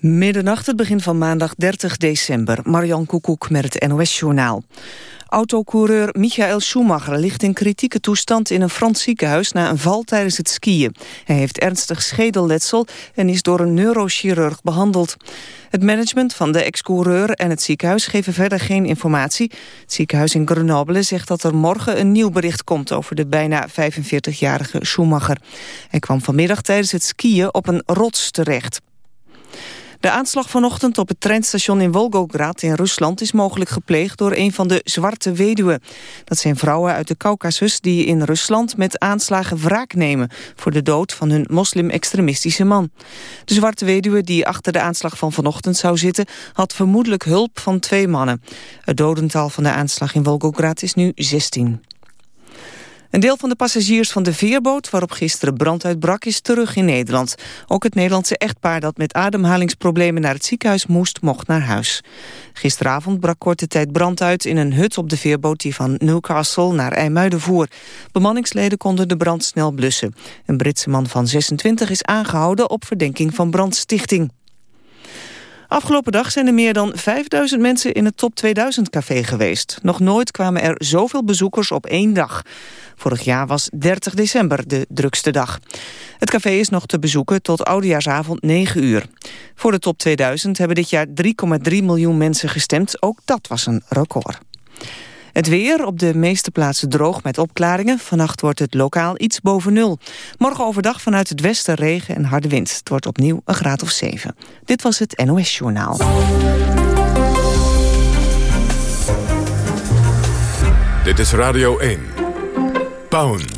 Middernacht, het begin van maandag 30 december. Marian Koekoek met het NOS-journaal. Autocoureur Michael Schumacher ligt in kritieke toestand in een Frans ziekenhuis na een val tijdens het skiën. Hij heeft ernstig schedelletsel en is door een neurochirurg behandeld. Het management van de ex-coureur en het ziekenhuis geven verder geen informatie. Het ziekenhuis in Grenoble zegt dat er morgen een nieuw bericht komt over de bijna 45-jarige Schumacher. Hij kwam vanmiddag tijdens het skiën op een rots terecht. De aanslag vanochtend op het treinstation in Volgograd in Rusland is mogelijk gepleegd door een van de zwarte weduwen. Dat zijn vrouwen uit de Caucasus die in Rusland met aanslagen wraak nemen voor de dood van hun moslim-extremistische man. De zwarte weduwe die achter de aanslag van vanochtend zou zitten had vermoedelijk hulp van twee mannen. Het dodental van de aanslag in Volgograd is nu 16. Een deel van de passagiers van de veerboot waarop gisteren brand uitbrak is terug in Nederland. Ook het Nederlandse echtpaar dat met ademhalingsproblemen naar het ziekenhuis moest, mocht naar huis. Gisteravond brak korte tijd brand uit in een hut op de veerboot die van Newcastle naar IJmuiden voer. Bemanningsleden konden de brand snel blussen. Een Britse man van 26 is aangehouden op verdenking van brandstichting. Afgelopen dag zijn er meer dan 5000 mensen in het Top 2000 café geweest. Nog nooit kwamen er zoveel bezoekers op één dag. Vorig jaar was 30 december de drukste dag. Het café is nog te bezoeken tot oudejaarsavond 9 uur. Voor de top 2000 hebben dit jaar 3,3 miljoen mensen gestemd. Ook dat was een record. Het weer op de meeste plaatsen droog met opklaringen. Vannacht wordt het lokaal iets boven nul. Morgen overdag vanuit het westen regen en harde wind. Het wordt opnieuw een graad of 7. Dit was het NOS Journaal. Dit is Radio 1. Pound.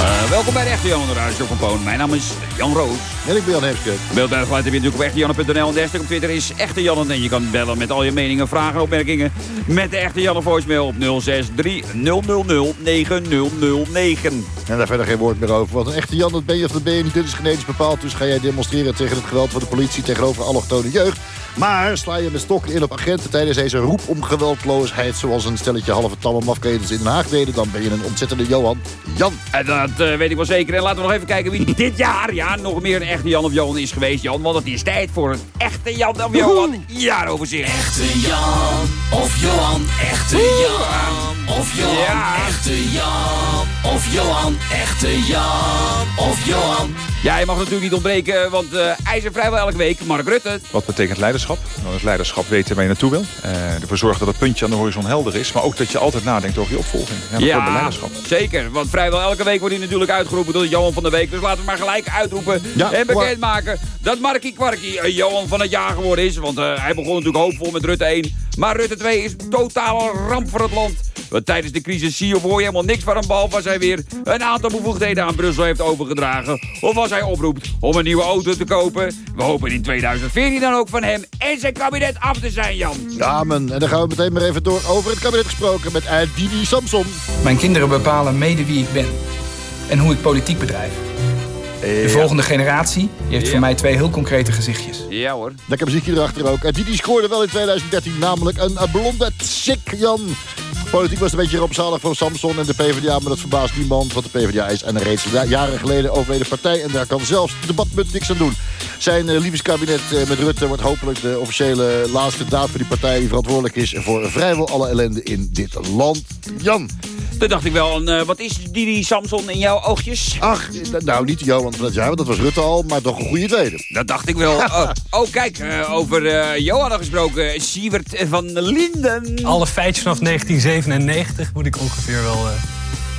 Uh, welkom bij de Echte Jan, de Radio van Poon. Mijn naam is Jan Roos. En ik ben Jan Heemskerk. Beeld heb je natuurlijk op echtejanne.nl. En de hashtag op Twitter is Echte Jan. En je kan bellen met al je meningen, vragen, opmerkingen... met de Echte Janne voicemail op 063 000 9009. En daar verder geen woord meer over. Want een echte Jan, dat ben je of dat ben je niet. Dit is genetisch bepaald. Dus ga jij demonstreren tegen het geweld van de politie... tegenover allochtone jeugd. Maar sla je met stokken in op agenten tijdens deze roep om geweldloosheid... zoals een stelletje halve tamme mafketens in Den Haag deden... dan ben je een ontzettende Johan. Jan. En dat uh, weet ik wel zeker. En laten we nog even kijken wie dit jaar ja, nog meer een echte Jan of Johan is geweest. Jan, want het is tijd voor een echte Jan of Johan jaaroverzicht. Echte Jan of Johan, echte Jan of Johan, ja. echte Jan of Johan, echte Jan of Johan. Ja, je mag natuurlijk niet ontbreken, want uh, hij is er vrijwel elke week. Mark Rutte. Wat betekent leiderschap? Nou, het leiderschap weten waar je naartoe wil. Uh, ervoor zorgen dat het puntje aan de horizon helder is. Maar ook dat je altijd nadenkt over je opvolging. Ja, dat ja leiderschap. zeker. Want vrijwel elke week wordt hij natuurlijk uitgeroepen door Johan van de Week. Dus laten we maar gelijk uitroepen ja, en bekendmaken dat Markie Kwarkie uh, Johan van het jaar geworden is. Want hij begon natuurlijk hoopvol met Rutte 1. Maar Rutte 2 is een totale ramp voor het land. Want tijdens de crisis zie je of hoor je helemaal niks van hem... behalve als hij weer een aantal bevoegdheden aan Brussel heeft overgedragen. Of als hij oproept om een nieuwe auto te kopen. We hopen in 2014 dan ook van hem en zijn kabinet af te zijn, Jan. Ja, man. En dan gaan we meteen maar even door over het kabinet gesproken met Didi Samson. Mijn kinderen bepalen mede wie ik ben. En hoe ik politiek bedrijf. De volgende generatie die heeft voor mij twee heel concrete gezichtjes. Ja hoor. Lekker muziekje erachter ook. En Didi scoorde wel in 2013 namelijk een blonde chick, Jan. Politiek was een beetje rampzalig voor Samson en de PvdA... maar dat verbaast niemand, want de PvdA is een reeds jaren geleden overleden partij... en daar kan zelfs de debatmunt niks aan doen. Zijn uh, liefdeskabinet uh, met Rutte wordt hopelijk de officiële laatste daad voor die partij... die verantwoordelijk is voor vrijwel alle ellende in dit land. Jan. Toen dacht ik wel, uh, wat is Didi Samson in jouw oogjes? Ach, nou niet Johan van het jaar, want dat was Rutte al, maar toch een goede tweede. Dat dacht ik wel. oh, oh, kijk, uh, over uh, Johan gesproken, Sievert van Linden. Alle feitjes vanaf 1997 moet ik ongeveer wel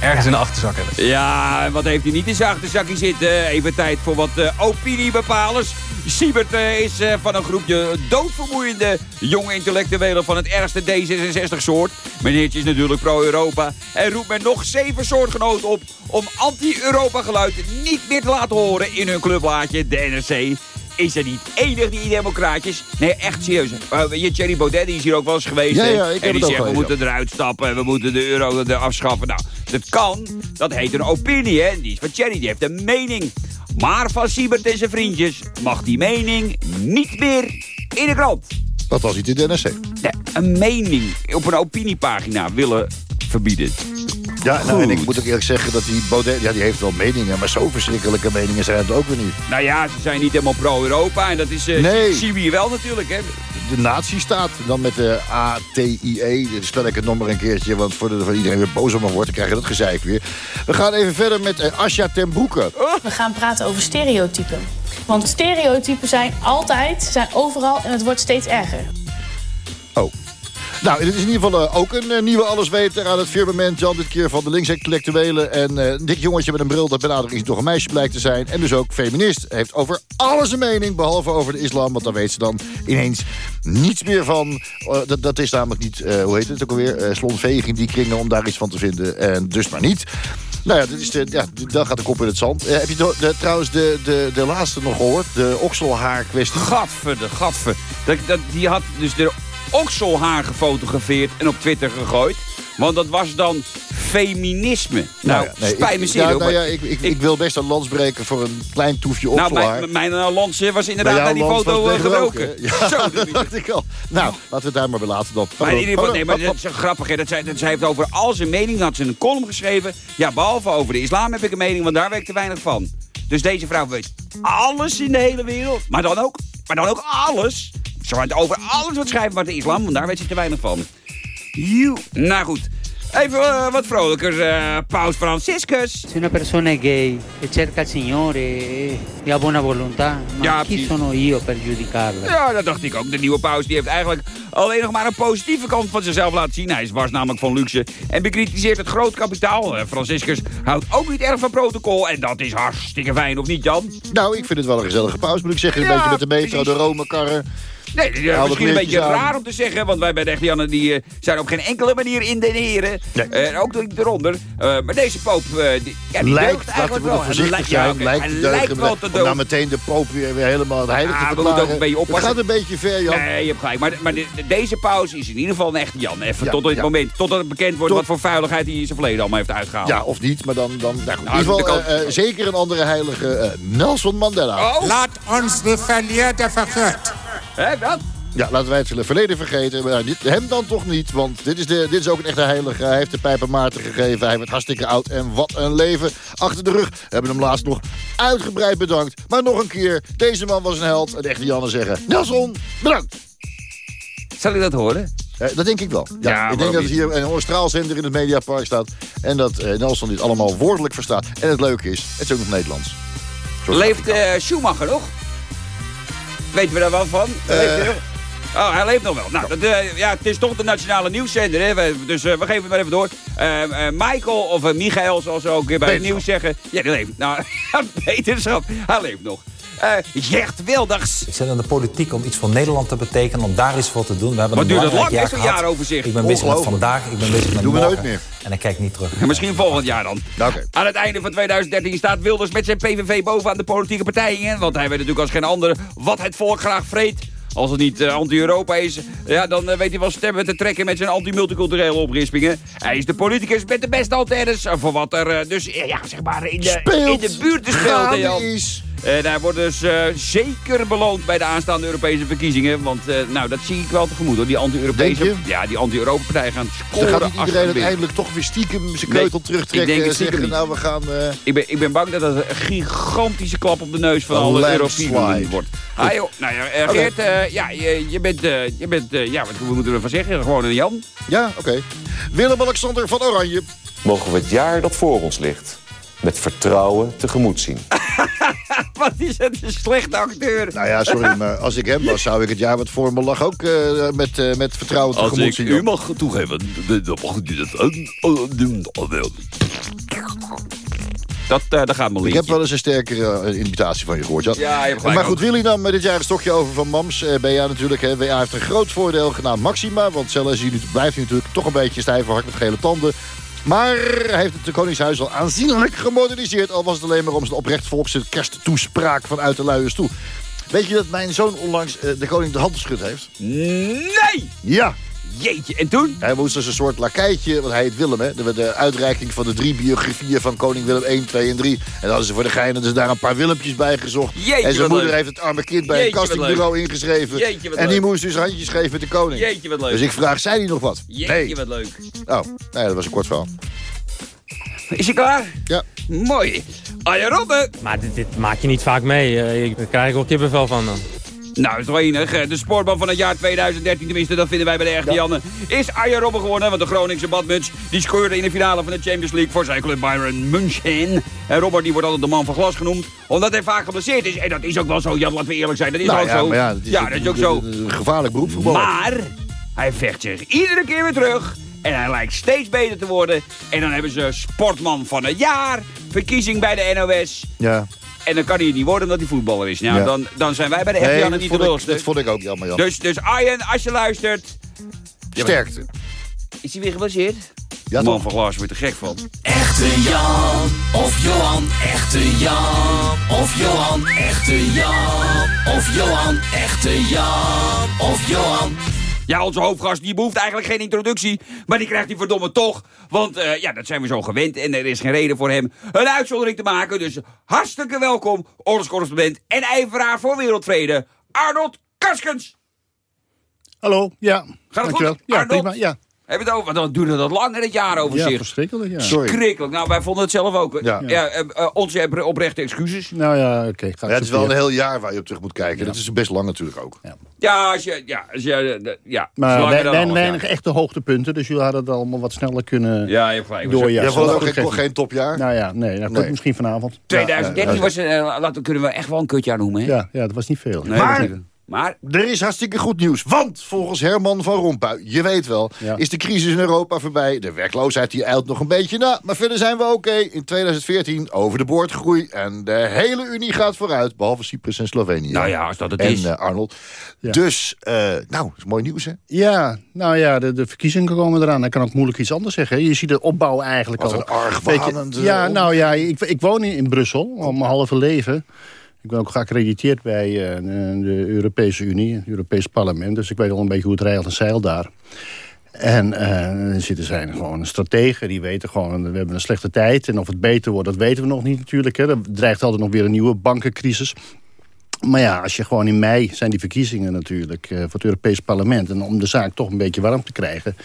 ergens in de achterzak hebben. Ja, en wat heeft hij niet in zijn achterzakje zitten? Even tijd voor wat uh, opiniebepalers. Siebert uh, is uh, van een groepje doodvermoeiende jonge intellectuelen van het ergste D66-soort. Meneertje is natuurlijk pro-Europa en roept met nog zeven soortgenoten op om anti-Europa geluid niet meer te laten horen in hun clubblaadje, de NRC. Is er niet enig die democraatjes. Nee, echt serieus. Uh, je, Thierry Baudet die is hier ook wel eens geweest. Ja, ja, en die zegt, we moeten eruit stappen en we moeten de euro er afschaffen. Nou, dat kan. Dat heet een opinie, hè. Die is van Thierry, die heeft een mening. Maar van Siebert en zijn vriendjes mag die mening niet meer in de krant. Dat was niet in de NRC. Nee, een mening op een opiniepagina willen verbieden. Ja, nou, en ik moet ook eerlijk zeggen dat die Baudet... Ja, die heeft wel meningen, maar zo verschrikkelijke meningen zijn het ook weer niet. Nou ja, ze zijn niet helemaal pro-Europa. En dat is, eh Nee. zien we hier wel natuurlijk, hè. De nazistaat, dan met de A-T-I-E. Dan spel ik het nog maar een keertje, want voordat er van iedereen weer boos op me wordt... dan krijg je dat gezeik weer. We gaan even verder met eh, Asja ten Broeke. We gaan praten over stereotypen. Want stereotypen zijn altijd, zijn overal en het wordt steeds erger. Nou, dit is in ieder geval eh, ook een eh, nieuwe allesweter aan het firmament. Jan, dit keer van de linksintellectuelen. En eh, een dik jongetje met een bril dat benadering toch een meisje blijkt te zijn. En dus ook feminist. Heeft over alles een mening, behalve over de islam. Want daar weet ze dan ineens niets meer van. Dat, dat is namelijk niet, hoe heet het ook alweer? Uh, slonvegen in die kringen om daar iets van te vinden. En dus maar niet. Nou ja, dit is de, ja, dan gaat de kop in het zand. Heb je trouwens de, de, de laatste nog gehoord? De okselhaar kwestie. Gadver, de gadver. Die had dus de okselhaar gefotografeerd en op Twitter gegooid. Want dat was dan feminisme. Nou, ja, nee, spijt me ik, zeer. ja, nou ja, ik, ik, ik wil best een lans breken voor een klein toefje nou, okselhaar. mijn, mijn eh, lans eh, was Bij inderdaad naar die foto eh, gebroken. Ja, Zo, dat dacht ik al. Nou, laten we het daar maar bij laten dan. Maar in ieder geval, nee, maar dat is zo grappig. Hè. Dat zij, dat zij heeft over al zijn mening, had ze een column geschreven. Ja, behalve over de islam heb ik een mening, want daar weet ik te weinig van. Dus deze vrouw weet alles in de hele wereld. Maar dan ook, maar dan ook alles. Ze gaat over alles wat schrijven maar de islam, want daar weet ze te weinig van. Joe. Nou goed. Even eh, wat vrolijker, eh, Paus Franciscus. Se una persona è gay e cerca il Signore ha buona volontà, ma Ja, chi sono io per giudicarla? Ja, dat dacht ik ook. De nieuwe paus die heeft eigenlijk alleen nog maar een positieve kant van zichzelf laten zien. Hij was namelijk van luxe en bekritiseert het groot kapitaal. Eh, Franciscus houdt ook niet erg van protocol en dat is hartstikke fijn, of niet Jan? Nou, ik vind het wel een gezellige pauze, moet ik zeggen. Een Ja, beetje met de metro, de Rome karren. Nee, misschien een beetje aan. raar om te zeggen, want wij bij de Echte die, eh, zijn op geen enkele manier in de heren. Nee. Eh, ook niet eronder. Eh, maar deze poop, eh, die, ja, die Lijkt, eigenlijk we wel. Hij lijkt- zijn, lijkt hij te lijkt wel te Om nou meteen de poop weer, weer helemaal het heilige Ja, te we moeten ook verklaren. een beetje Het oppassen. gaat een beetje ver, Jan. Nee, je hebt gelijk. Maar, maar de- de- deze pauze is in ieder geval een echte Jan. Even Ja, tot dit ja. moment. Totdat het bekend wordt Tot- wat voor vuiligheid hij in zijn verleden allemaal heeft uitgehaald. Ja, of niet, maar dan... dan nou, goed. Nou, in ieder de geval zeker een andere heilige, eh, Nelson Mandela. Oh, Laat ons de verleden vergeten. Dat? Ja, laten wij het verleden vergeten. Maar dit, hem dan toch niet, want dit is, de, dit is ook een echte heilige. Hij heeft de pijpen Maarten gegeven. Hij werd hartstikke oud en wat een leven achter de rug. We hebben hem laatst nog uitgebreid bedankt. Maar nog een keer, deze man was een held. En de echte Janne zeggen, Nelson, bedankt. Zal ik dat horen? Eh, dat denk ik wel. Ja, Ja, ik denk dat er hier een straalzender in het Mediapark staat. En dat eh, Nelson dit allemaal woordelijk verstaat. En het leuke is, het is ook nog Nederlands. Zoals Leeft eh, Schumacher nog? Weten we daar wel van? Eh. Oh, hij leeft nog wel. Nou, dat, eh, ja, het is toch de nationale nieuwszender, hè? We- Dus eh, we geven het maar even door. Eh, Michael, of Michael, zoals ze ook bij het nieuws zeggen. Ja, die leeft. Nou, wetenschap. Hij leeft nog. Eh Gert Wilders. Ik zit in de politiek om iets voor Nederland te betekenen, om daar iets voor te doen. We hebben Wat een duurt zo'n jaar gehad. jaaroverzicht? Ik ben bezig met vandaag, ik ben bezig met Doen we nooit meer. En ik kijk niet terug. Ja, misschien volgend jaar dan. Oké. Aan het einde van 2013 staat Wilders met zijn PVV bovenaan de politieke partijen. Want hij weet natuurlijk als geen ander wat het volk graag vreet. Als het niet eh, anti-Europa is, ja, dan eh, weet hij wel stemmen te trekken met zijn anti-multiculturele oprispingen. Hij is de politicus met de beste antennes voor wat er eh, dus ja, zeg maar in de, Speelt. in de buurt speelt. En hij wordt dus eh, zeker beloond bij de aanstaande Europese verkiezingen. Want eh, nou, dat zie ik wel tegemoet hoor. Die anti-Europese ja, die anti-Europa-partijen gaan Dan scoren. gaat niet iedereen achterin. uiteindelijk toch weer stiekem zijn Nee, keutel ik terugtrekken. denk zeggen, niet. nou we gaan... eh, Ik ben, ik ben bang dat dat een gigantische klap op de neus van alle. Europeanen wordt. Ah, joh. Nou ja. Geert, eh, ja, je, je bent, eh, je bent eh, ja, wat moeten we ervan zeggen? Gewoon een Jan. Ja, oké. Willem-Alexander van Oranje. Mogen we het jaar dat voor ons ligt met vertrouwen tegemoet zien. Wat is het een slechte acteur. Nou ja, sorry, maar als ik hem was, zou ik het jaar wat voor me lag ook eh, met, eh, met vertrouwen Als tegemoet ik zien. u mag toegeven, dan mag u dat doen. Dat, eh dat gaat me Ik heb wel eens een sterkere eh, invitatie van je gehoord. Ja, je maar goed, ook. Willy nam eh, dit jaar een stokje over van Mams. Eh BA natuurlijk, hè. WA heeft een groot voordeel genaamd Maxima. Want zelfs hij nu, blijft hij natuurlijk toch een beetje stijf hard met gele tanden. Maar hij heeft het Koningshuis al aanzienlijk gemoderniseerd. Al was het alleen maar om zijn oprecht volkse kersttoespraak vanuit de luie stoel. Weet je dat mijn zoon onlangs eh, de koning de hand geschud heeft? Nee! Ja. Jeetje, en toen? Hij moest dus een soort lakijtje, want hij heet Willem, hè. De, de uitreiking van de drie biografieën van koning Willem 1, 2 en 3. En dan hadden ze voor de geinen dus daar een paar Willempjes bij gezocht. Jeetje, en zijn moeder leuk. heeft het arme kind bij Jeetje, een castingbureau ingeschreven. Jeetje, wat en die leuk. moest dus handjes geven met de koning. Jeetje, wat leuk. Dus ik vraag, zei hij nog wat? Jeetje, nee. wat leuk. Oh, nee, dat was een kort verhaal. Is je klaar? Ja. Mooi. Arjen Robben. Maar dit, dit maak je niet vaak mee. Eh, ik- Daar krijg ik wel kippenvel van dan. Nou, is toch enig. De sportman van het jaar 2013, tenminste, dat vinden wij bij de echte Janne, is Arjen Robben geworden. Want de Groningse badmuts, die scoorde in de finale van de Champions League voor zijn club Bayern München. En Robert, die wordt altijd de man van glas genoemd, omdat hij vaak geblesseerd is. En dat is ook wel zo, Jan, laten we eerlijk zijn. Dat is Nou ook ja, zo. ja, dat is ja, een- dat is ook zo. een- gevaarlijk beroep voor Maar hij vecht zich iedere keer weer terug. En hij lijkt steeds beter te worden. En dan hebben ze sportman van het jaar. Verkiezing bij de NOS. Ja. En dan kan hij het niet worden omdat hij voetballer is. Nou, Ja. dan, dan zijn wij bij de Nee, niet de vond, ik, lulste. dat vond ik ook jammer, Jan. Dus, dus Arjen, als je luistert... Sterkte. Is hij weer geblesseerd? Ja, Man toch? van Glas wordt er gek van. Echte Jan of Johan, echte Jan of Johan, echte Jan of Johan, echte Jan of Johan. Ja, onze hoofdgast die behoeft eigenlijk geen introductie. Maar die krijgt hij verdomme toch. Want eh, ja, dat zijn we zo gewend. En er is geen reden voor hem een uitzondering te maken. Dus hartstikke welkom, oorlogscorrespondent en ijveraar voor wereldvrede, Arnold Karskens. Hallo, ja. Gaat het Dankjewel. goed? Ja, Arnold? prima, ja. Hebben we het over? Dan duurde dat lang, hè, het jaaroverzicht. Ja, verschrikkelijk, ja. Schrikkelijk. Nou, wij vonden het zelf ook. Ja. Ja. eh, eh, onze oprechte excuses. Nou ja, oké. Ja, het is wel een heel jaar waar je op terug moet kijken. Dat is best lang natuurlijk ook. Ja, als je... Ja, als je eh, ja, Maar er weinig jaar. echte hoogtepunten, dus jullie hadden het allemaal wat sneller kunnen Ja, je hebt gelijk. doorjassen. Jij vond ook geen, topjaar? Nou ja, nee, dat Nee. komt misschien vanavond. 2013 Ja, was, eh, laten, kunnen we echt wel een kutjaar noemen, hè? Ja, ja, dat was niet veel. Nee, Maar-. Maar Er is hartstikke goed nieuws. Want volgens Herman van Rompuy, je weet wel, Ja. is de crisis in Europa voorbij. De werkloosheid die eilt nog een beetje na. Maar verder zijn we oké. In 2014 over de boordgroei. En de hele Unie gaat vooruit. Behalve Cyprus en Slovenië. Nou ja, als dat het en, is. eh, Arnold. Ja. Dus, eh, nou, dat is mooi nieuws hè. Ja, nou ja, de, de verkiezingen komen eraan. Ik kan ook moeilijk iets anders zeggen. Je ziet de opbouw eigenlijk Wat al. een argwanend, Ja, nou ja, ik, ik woon in, in Brussel al mijn halve leven. Ik ben ook geaccrediteerd bij eh, de, Europese Unie, het Europees Parlement. Dus ik weet al een beetje hoe het rijlt en zeilt daar. En eh, er zijn gewoon strategen die weten gewoon... we hebben een slechte tijd en of het beter wordt, dat weten we nog niet natuurlijk. Hè. Er dreigt altijd nog weer een nieuwe bankencrisis. Maar ja, als je gewoon in mei zijn die verkiezingen natuurlijk eh, voor het Europees Parlement. En om de zaak toch een beetje warm te krijgen.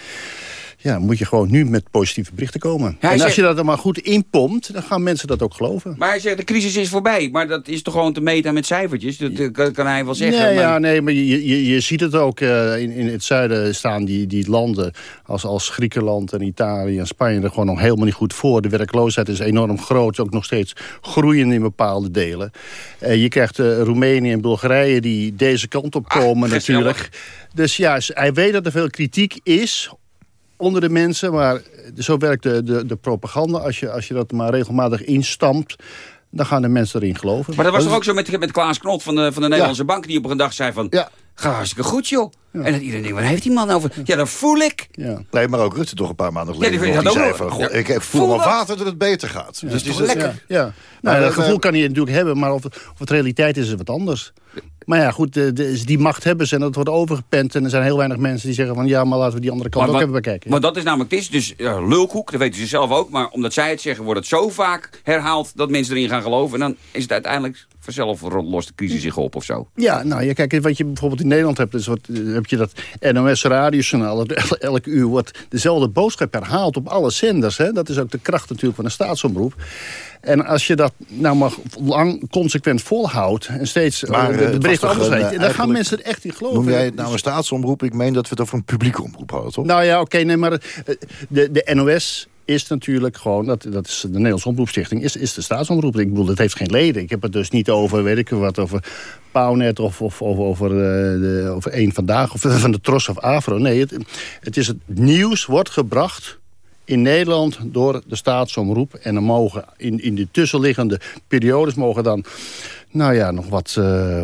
Ja, moet je gewoon nu met positieve berichten komen. hij en als zegt- je dat er maar goed inpompt, dan gaan mensen dat ook geloven. Maar hij zegt, de crisis is voorbij. Maar dat is toch gewoon te meten met cijfertjes? Dat eh, kan, kan hij wel zeggen. nee, maar... ja, nee, maar je, je, je ziet het ook. eh, in, in het zuiden staan die, die landen als, als Griekenland en Italië en Spanje er gewoon nog helemaal niet goed voor. De werkloosheid is enorm groot, ook nog steeds groeiend in bepaalde delen. Eh, je krijgt eh, Roemenië en Bulgarije die deze kant op komen gezellig. natuurlijk. Dus ja, hij weet dat er veel kritiek is onder de mensen. Maar zo werkt de, de, de propaganda. Als je, als je dat maar regelmatig instampt, dan gaan de mensen erin geloven. Maar dat was toch ook zo met, met Klaas Knot van de, van de Nederlandse Bank... die op een dag zei van, Ja. ga hartstikke goed joh. En dat iedereen denkt, waar heeft die man over? Ja, dat voel ik. Ja. Nee, maar ook Rutte toch een paar maanden Ja, die geleden. vind nog. ik die dat zei van, wel. Ja. ik voel dat. water dat het beter gaat. dus die toch is- lekker? Ja, ja. Maar Nou, dat gevoel kan je natuurlijk hebben, maar of, of het realiteit is, is wat anders. Maar ja, goed, de, de- die macht hebben ze en dat wordt overgepend. En er zijn heel weinig mensen die zeggen van... ja, maar laten we die andere kant Maar ook wat- even bekijken. Want dat is namelijk, het is dus ja, lulkoek, dat weten ze zelf ook. Maar omdat zij het zeggen, wordt het zo vaak herhaald dat mensen erin gaan geloven. En dan is het uiteindelijk vanzelf lost de crisis zich op of zo. Ja, nou, ja, kijk, wat je bijvoorbeeld in Nederland hebt... is wat, eh, heb je dat NOS-radiojournaal. Elk uur wordt dezelfde boodschap herhaald op alle zenders. Hè? Dat is ook de kracht natuurlijk van een staatsomroep. En als je dat nou maar lang consequent volhoudt... en steeds eh, Maar, eh, de toch anders weet... eh, en dan gaan mensen er echt in geloven. Noem jij het nou Dus- een staatsomroep? Ik meen dat we het over een publieke omroep hadden, toch? Nou ja, oké, nee, maar de, de NOS is natuurlijk gewoon, dat, dat is de Nederlandse Omroepstichting, is, is de staatsomroep. Ik bedoel, het heeft geen leden. Ik heb het dus niet over, weet wat, over Pownet of, of, over, eh, de, over één vandaag of van de Tros of Afro. Nee, het, het is het nieuws wordt gebracht in Nederland door de staatsomroep. En dan mogen in, in de tussenliggende periodes mogen dan, nou ja, nog wat... eh,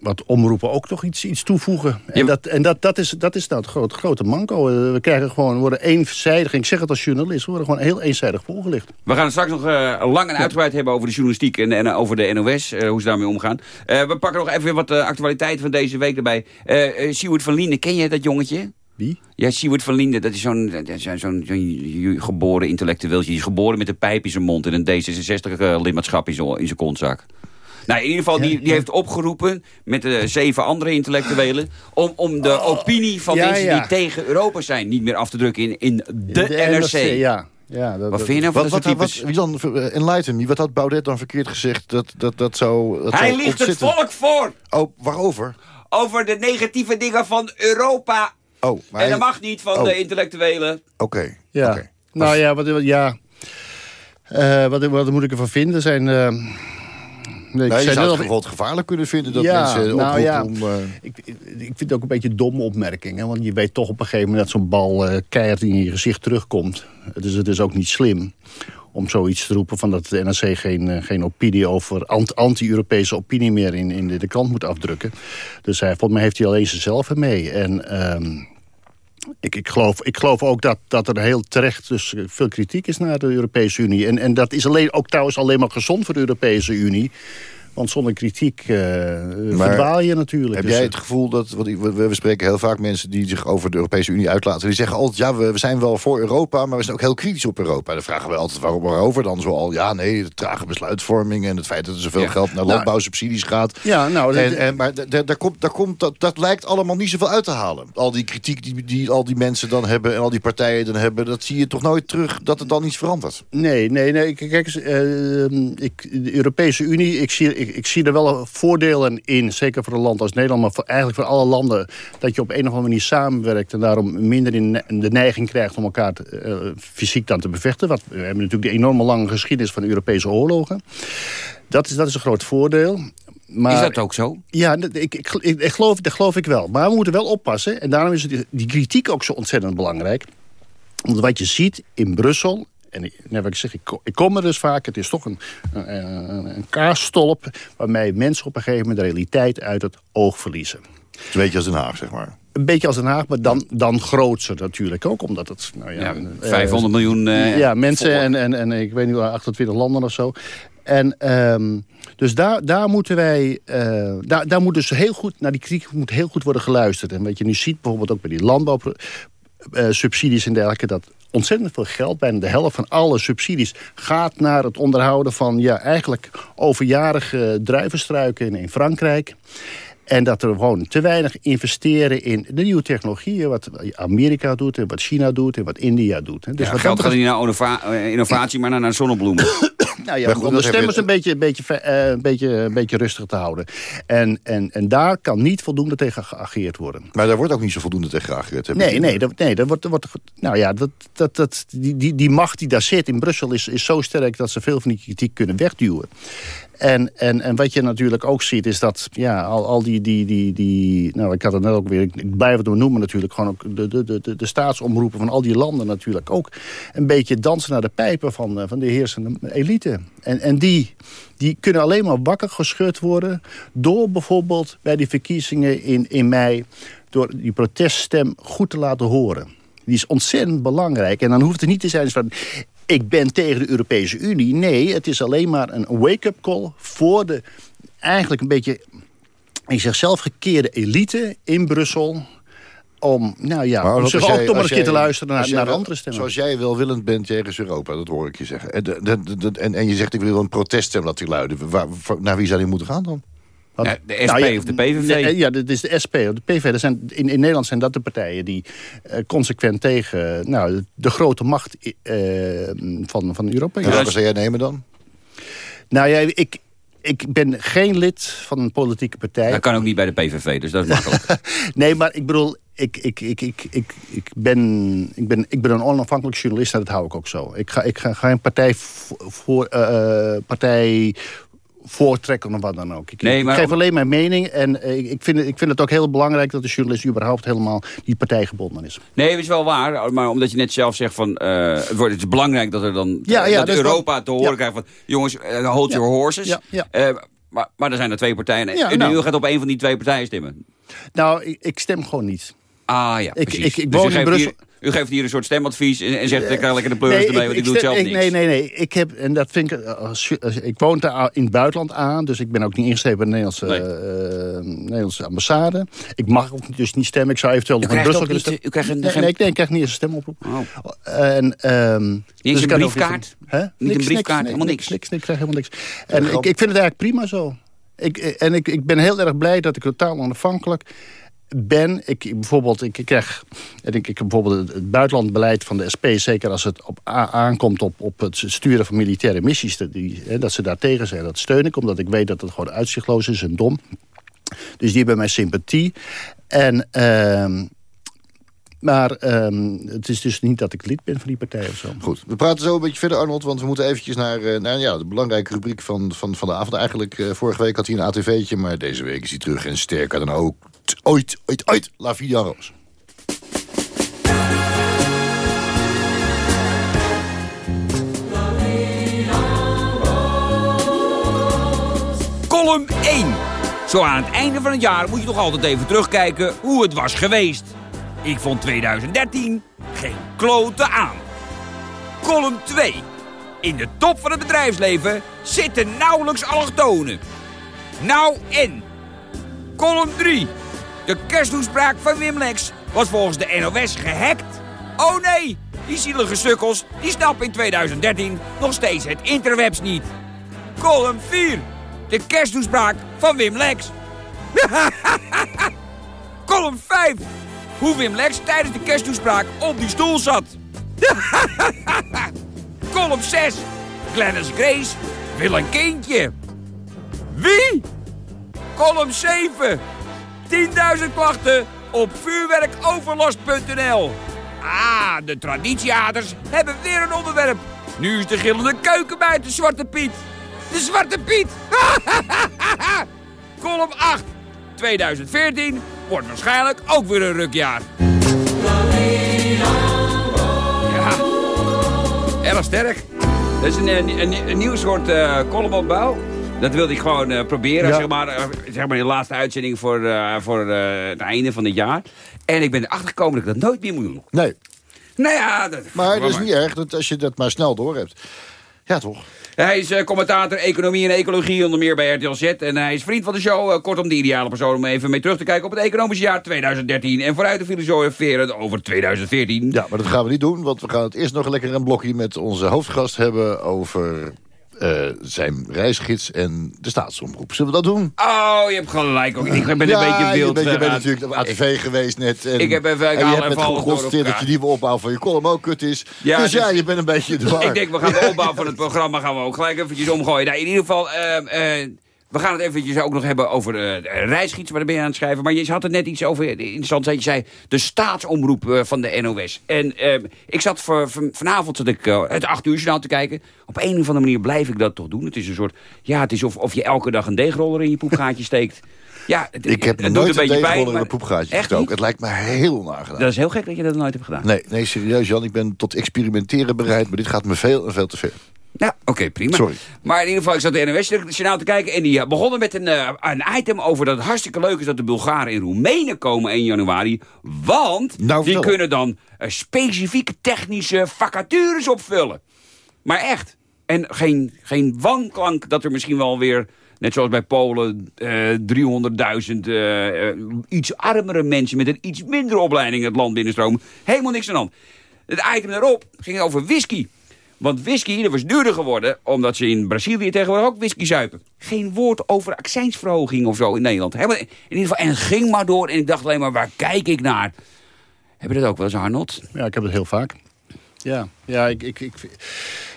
wat omroepen ook toch iets, iets toevoegen. En, dat, en dat, dat is, dat is nou het grote, grote manco. Eh, We krijgen gewoon, we worden eenzijdig, ik zeg het als journalist, we worden gewoon heel eenzijdig voorgelicht. We gaan het straks nog eh, lang en uitgebreid hebben over de journalistiek en, en over de NOS, eh, hoe ze daarmee omgaan. Eh, we pakken nog even weer wat actualiteiten van deze week erbij. Uh, Siewert van Linden, ken je dat jongetje? Wie? Ja, Siewert van Linden, dat is zo'n zo'n zo geboren intellectueel. Die is geboren met een pijp in zijn mond en een D66-lidmaatschap in zijn kontzak. Nou, in ieder geval, die, die heeft opgeroepen met de zeven andere intellectuelen... om, om de opinie van Ja, mensen ja. die tegen Europa zijn... niet meer af te drukken in, in de, NRC. ja. Ja, dat, Wat vind je nou van Wat, dat wat, soort wat, dan, eh, enlighten me, wat had Baudet dan verkeerd gezegd? Dat, dat, dat zo, dat Hij zo liegt het volk voor! Oh, waarover? Over de negatieve dingen van Europa. Oh, maar En hij- dat mag niet van Oh. de intellectuelen. Oké. Ja. Nou ja, wat, wat- ja. Eh, wat, wat moet ik ervan vinden? Zijn, eh, nee, Nou, je zou het bijvoorbeeld gevaarlijk kunnen vinden dat Ja, mensen nou ja. om... eh, Ik, ik vind het ook een beetje een domme opmerking. Hè? Want je weet toch op een gegeven moment dat zo'n bal eh, keihard in je gezicht terugkomt. Dus het is ook niet slim om zoiets te roepen... van dat de NRC geen, eh, geen opinie over ant- anti-Europese opinie meer in, in de, de krant moet afdrukken. Dus hij, volgens mij heeft hij alleen zichzelf ermee. En ehm, ik, ik, geloof, ik geloof ook dat, dat er heel terecht dus veel kritiek is naar de Europese Unie. En, en dat is alleen, ook trouwens alleen maar gezond voor de Europese Unie... Want zonder kritiek eh verdwaal je natuurlijk. Heb Dus, jij het gevoel dat, want ik- we, we spreken heel vaak mensen die zich over de Europese Unie uitlaten. Die zeggen altijd, ja, we, we zijn wel voor Europa, maar we zijn ook heel kritisch op Europa. Dan vragen we altijd waarom, waarover dan zoal, ja, nee, de trage besluitvorming en het feit dat er zoveel Ja. geld naar Nou, landbouwsubsidies gaat. Ja, nou, en, en, maar daar komt, daar komt, dat, dat lijkt allemaal niet zoveel uit te halen. Al die kritiek die, die al die mensen dan hebben en al die partijen dan hebben, dat zie je toch nooit terug dat het dan iets verandert. Nee, nee, nee. Kijk eens, eh, ik, de Europese Unie, ik zie, ik, ik zie er wel voordelen in. Zeker voor een land als Nederland, maar voor, eigenlijk voor alle landen. Dat je op een of andere manier samenwerkt en daarom minder in de neiging krijgt om elkaar te, eh, fysiek dan te bevechten. Want we hebben natuurlijk de enorme lange geschiedenis van Europese oorlogen. Dat is, dat is een groot voordeel. Maar, Is dat ook zo? Ja, ik, ik, ik geloof, dat geloof ik wel. Maar we moeten wel oppassen. En daarom is die, die kritiek ook zo ontzettend belangrijk. Want wat je ziet in Brussel... En ik, net wat ik zeg, ik, ik kom er dus vaak. Het is toch een, een, een, een kaasstolp... waarmee mensen op een gegeven moment de realiteit uit het oog verliezen. Het is een beetje als Den Haag, zeg maar. Een beetje als Den Haag, maar dan, dan grootser natuurlijk ook. Omdat het... Nou ja, Ja, eh, 500 miljoen eh, ja, mensen en, en, en ik weet niet, 28 landen of zo. En ehm, dus daar, daar moeten wij, eh, daar, daar moet dus heel goed, naar die kritiek moet heel goed worden geluisterd. En wat je nu ziet, bijvoorbeeld ook bij die landbouwsubsidies en dergelijke, dat ontzettend veel geld, bijna de helft van alle subsidies, gaat naar het onderhouden van ja, eigenlijk overjarige druivenstruiken in, Frankrijk. En dat er gewoon te weinig investeren in de nieuwe technologieën. Wat Amerika doet en wat China doet en wat India doet. Dus Ja, wat geld gaat niet naar eh, innovatie, maar naar, naar zonnebloemen. nou ja, Maar goed, om de heb stemmers een beetje, een, beetje, eh, een, beetje, een beetje rustig te houden. En, en, en daar kan niet voldoende tegen geageerd worden. Maar daar wordt ook niet zo voldoende tegen geageerd. Nee, nee, dat, nee dat wordt, wordt, nou ja, dat, dat, dat, die, die, die macht die daar zit in Brussel is, is zo sterk dat ze veel van die kritiek kunnen wegduwen. En, en, en wat je natuurlijk ook ziet is dat ja, al, al die, die, die, die... Nou, ik had het net ook weer... Ik ik blijf het noemen natuurlijk. Gewoon ook de, de, de, de staatsomroepen van al die landen natuurlijk ook. Een beetje dansen naar de pijpen van, eh, van de heersende elite. En, en die, die kunnen alleen maar wakker geschud worden... door bijvoorbeeld bij die verkiezingen in, in mei... door die proteststem goed te laten horen. Die is ontzettend belangrijk. En dan hoeft het niet te zijn van... ik ben tegen de Europese Unie. Nee, het is alleen maar een wake-up call... voor de eigenlijk een beetje in zichzelf gekeerde elite in Brussel... om, nou ja, Maar om zich jij- ook toch maar een keer te luisteren naar, naar andere stemmen. Zoals jij welwillend bent tegen Europa, dat hoor ik je zeggen. En, de- de- de- de- en, en je zegt, ik wil een proteststem laten luiden. Waar, naar wie zou die moeten gaan dan? Want- Ja, de SP nou ja, of de PVV? Ja, dat is de SP of de PVV. Dat zijn, in, in Nederland zijn dat de partijen die eh, consequent tegen nou, de grote macht eh, van, van Europa... En welke zou jij nemen dan? Nou ja, ik, ik ben geen lid van een politieke partij. Dat kan ook niet bij de PVV, dus dat is makkelijk. Nee, maar ik bedoel, ik, ik, ik, ik, ik, ik, ben, ik, ben, ik ben een onafhankelijk journalist en dat hou ik ook zo. Ik ga, ik ga geen partij, voor, voor, eh, partij voortrekken of wat dan ook. Ik, Nee, ik maar geef op- alleen mijn mening en eh, ik, ik, vind, het- ik vind het ook heel belangrijk dat de journalist überhaupt helemaal niet partijgebonden is. Nee, dat is wel waar. Maar omdat je net zelf zegt van... eh, het, is belangrijk dat er dan... Ja, ja, dat Europa te horen ja. krijgt van... Jongens, eh, hold your horses. Eh, Maar, maar er zijn er twee partijen. En nou. u gaat op een van die twee partijen stemmen. Nou, ik, ik stem gewoon niet. Ah ja, Ik- precies. ik- ik Dus woon u in geeft Brussel. Hier, u geeft hier een soort stemadvies en, en zegt, ik krijg lekker de pleurs ermee, want ik, doe het zelf ik- niks. Nee, nee, nee. Ik heb, en dat vind ik, als, als- ik woon daar in het buitenland aan, dus ik ben ook niet ingeschreven bij de Nederlandse, eh, Nederlandse ambassade. Ik mag ook dus niet stemmen. Ik zou eventueel nog in Brussel kunnen stemmen. u krijgt een- nee, nee, ik, nee, ik krijg niet eens een stemoproep. Oh. En, ehm, Niet dus een briefkaart? Hè? Niet Niks, een briefkaart, helemaal niks. niks. niks, ik krijg helemaal niks. En ik, ik vind het eigenlijk prima zo. Ik, en ik, ik ben heel erg blij dat ik totaal onafhankelijk ben. Ik, bijvoorbeeld, ik, krijg ik, ik, bijvoorbeeld het, buitenlandbeleid van de SP... zeker als het op, aankomt op, op het sturen van militaire missies... dat, die, hè, dat ze daar tegen zijn, dat steun ik. Omdat ik weet dat het gewoon uitzichtloos is en dom. Dus die hebben mijn sympathie. En... ehm, maar ehm, het is dus niet dat ik lid ben van die partij of zo. Goed, we praten zo een beetje verder, Arnold. Want we moeten eventjes naar, eh, naar ja, de belangrijke rubriek van, van, van de avond. Eigenlijk, eh, vorige week had hij een ATV'tje, maar deze week is hij terug. En sterker dan ook, ooit, ooit, ooit, La Vida Roos. Column 1. Zo aan het einde van het jaar moet je toch altijd even terugkijken hoe het was geweest. Ik vond 2013 geen klote aan. Column 2. In de top van het bedrijfsleven zitten nauwelijks allochtonen. Nou en. Column 3. De kersttoespraak van Wim Lex was volgens de NOS gehackt. Oh nee, die zielige sukkels die snappen in 2013 nog steeds het interwebs niet. Column 4. De kersttoespraak van Wim Lex. Column 5. Hoe Wim Lex tijdens de kersttoespraak op die stoel zat. Column 6. Glennis Grace wil een kindje. Wie? Column 7. 10.000 klachten op vuurwerkoverlast.nl. Ah, de traditieaders hebben weer een onderwerp. Nu is de gillende keuken bij de Zwarte Piet. De Zwarte Piet. Column 8. 2014 wordt waarschijnlijk ook weer een rukjaar. Ja, erg sterk. Dat is een, een, nieuw soort columnopbouw. Dat wilde ik gewoon eh, proberen, Ja. zeg, maar, eh, zeg maar in de laatste uitzending voor, eh, voor het einde van dit jaar. En ik ben erachter gekomen dat ik dat nooit meer moet doen. Nee. Nou ja, dat, Maar dat is niet erg, dat, als je dat maar snel door hebt. Ja, toch? Hij is commentator economie en ecologie, onder meer bij RTL Z. En hij is vriend van de show. Kortom, de ideale persoon om even mee terug te kijken op het economische jaar 2013. En vooruit te filosoferen over 2014. Ja, maar dat gaan we niet doen, want we gaan het eerst nog lekker een blokje met onze hoofdgast hebben over eh, zijn reisgids en de staatsomroep. Zullen we dat doen? Oh, je hebt gelijk ook. Ik ben een ja, beetje wild. Je bent, je bent geraakt. natuurlijk op ATV geweest net. En, Ik heb even en je hebt net geconstateerd dat je nieuwe opbouw van je column ook kut is. Ja, dus ja, dus- je bent een beetje de war. Ik denk, we gaan de opbouw van het programma gaan we ook gelijk eventjes omgooien. Nou, in ieder geval, eh, eh, we gaan het eventjes ook nog hebben over eh reisgids, waar ben je aan het schrijven. Maar je had het net iets over, interessant, dat je zei, de staatsomroep eh, van de NOS. En eh, ik zat voor, van- vanavond zat ik, eh, het 8 uur journaal te kijken. Op een of andere manier blijf ik dat toch doen. Het is een soort, ja, het is of, of je elke dag een deegroller in je poepgaatje steekt. Ja, het, Ik heb het doet nooit een een beetje pijn, tegenroller in een poepgaatje gestoken. Het lijkt me heel nagedaan. Dat is heel gek dat je dat nooit hebt gedaan. Nee, nee, serieus Jan. Ik ben tot experimenteren bereid, maar dit gaat me veel en veel te ver. Ja, oké, prima. Sorry. Maar in ieder geval, ik zat de NOS-journaal te kijken... en die eh, begonnen met een, eh, een item over dat het hartstikke leuk is... dat de Bulgaren in Roemenië komen 1 januari. Want Nou, die kunnen dan eh, specifieke technische vacatures opvullen. Maar echt. En geen, geen wanklank dat er misschien wel weer... Net zoals bij Polen, eh 300.000 eh, eh, iets armere mensen... met een iets mindere opleiding het land binnenstromen. Helemaal niks aan de hand. Het item daarop ging over whisky. Want whisky dat was duurder geworden... omdat ze in Brazilië tegenwoordig ook whisky zuipen. Geen woord over accijnsverhoging of zo in Nederland. In ieder geval, en het ging maar door. En ik dacht alleen maar, waar kijk ik naar? Heb je dat ook wel eens, Arnold? Ja, ik heb het heel vaak. Ja, ja ik, ik, ik,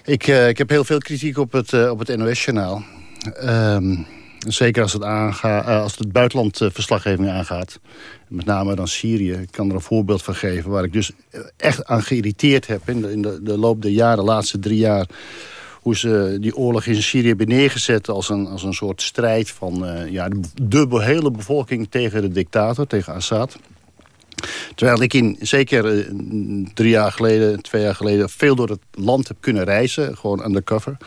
ik, eh, heb heel veel kritiek op het, eh, op het NOS-journaal. Zeker als het, aanga, eh, als het buitenland eh, verslaggeving aangaat. Met name dan Syrië. Ik kan er een voorbeeld van geven... waar ik dus echt aan geïrriteerd heb... in de, in de, de loop der jaren, de laatste drie jaar... hoe ze die oorlog in Syrië hebben neergezet... als een, als een soort strijd van eh, ja, de, hele bevolking tegen de dictator, tegen Assad... Terwijl ik in, zeker eh, drie jaar geleden, twee jaar geleden... veel door het land heb kunnen reizen, gewoon undercover.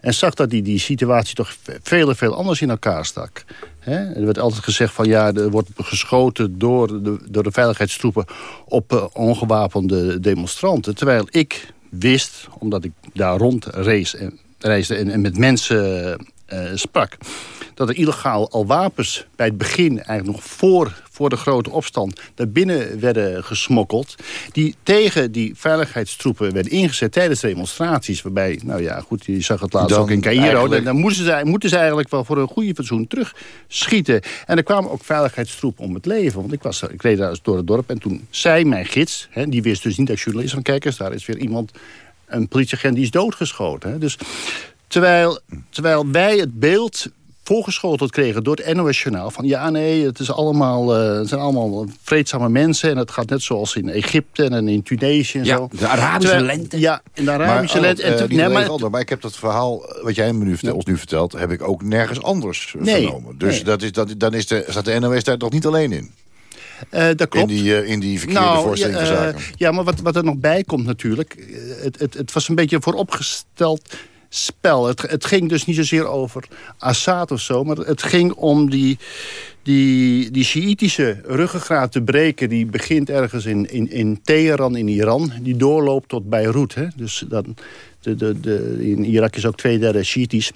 En zag dat die, die situatie toch veel veel anders in elkaar stak. er werd altijd gezegd van ja, er wordt geschoten door de, door de veiligheidstroepen op uh, ongewapende demonstranten. Terwijl ik wist, omdat ik daar rond reisde en, reisde en, en met mensen uh, sprak dat er illegaal al wapens bij het begin, eigenlijk nog voor, voor de grote opstand, naar binnen werden gesmokkeld. Die tegen die veiligheidstroepen werden ingezet tijdens demonstraties. Waarbij, nou ja, goed, je zag het laatst ook in Cairo. Eigenlijk... Dan, moeten ze, moeten ze eigenlijk wel voor een goede fatsoen terugschieten. En er kwamen ook veiligheidstroepen om het leven. Want ik, was, ik reed daar door het dorp en toen zei mijn gids, hè, die wist dus niet dat journalist van kijkers, daar is weer iemand een politieagent die is doodgeschoten. Hè. Dus terwijl, terwijl wij het beeld voorgeschoteld kregen door het NOS Journaal... van ja, nee, het, is allemaal, uh, het zijn allemaal vreedzame mensen... en het gaat net zoals in Egypte en in Tunesië en ja, zo. de Arabische lente. Ja, in de Arabische maar, lente. En uh, nee, maar, maar, ik heb dat verhaal, wat jij me nu vertelt, ons nu vertelt... heb ik ook nergens anders nee, vernomen. Dus nee. dat is, dat, dan is de, staat de NOS daar toch niet alleen in? Uh, dat klopt. In die, uh, in die verkeerde nou, voorstelling van zaken. ja, maar wat, wat er nog bij komt natuurlijk... Het, het, het was een beetje vooropgesteld spel. Het, het, ging dus niet zozeer over Assad of zo... maar het ging om die, die, die ruggengraat te breken... die begint ergens in, in, in Teheran in Iran. Die doorloopt tot Beirut. Hè? Dus dan, de, de, de, in Irak is ook twee derde Sjiitisch.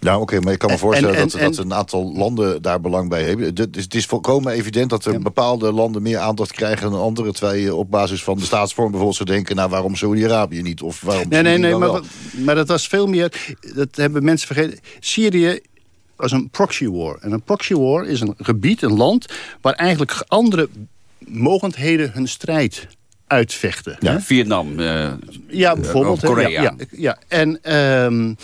Nou, oké, maar ik kan me voorstellen en, en, dat, dat een aantal landen daar belang bij hebben. Het is, het is volkomen evident dat er ja. bepaalde landen meer aandacht krijgen dan andere. Terwijl je op basis van de staatsvorm bijvoorbeeld zou denken... nou, waarom Saudi-Arabië niet? Of waarom nee, nee, nee, maar, maar, maar dat was veel meer... Dat hebben mensen vergeten. Syrië was een proxy war. En een proxy war is een gebied, een land... waar eigenlijk andere mogendheden hun strijd uitvechten. Ja, hè? Vietnam. Uh, ja, bijvoorbeeld. Korea. Ja, ja, ja. En... Um,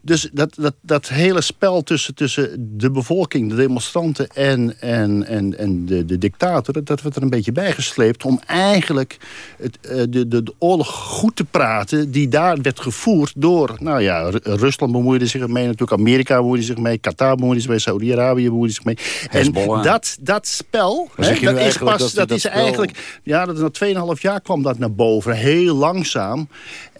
dus dat, dat, dat hele spel tussen, tussen de bevolking, de demonstranten en, en, en, en de, de dictator... dat werd er een beetje bijgesleept om eigenlijk het, de, de, de oorlog goed te praten... die daar werd gevoerd door... nou ja, Rusland bemoeide zich ermee, natuurlijk Amerika bemoeide zich mee... Qatar bemoeide zich mee, Saudi-Arabië bemoeide zich mee. En dat, dat spel, hè, dat is pas... Dat, dat, is eigenlijk... Ja, dat na 2,5 jaar kwam dat naar boven, heel langzaam...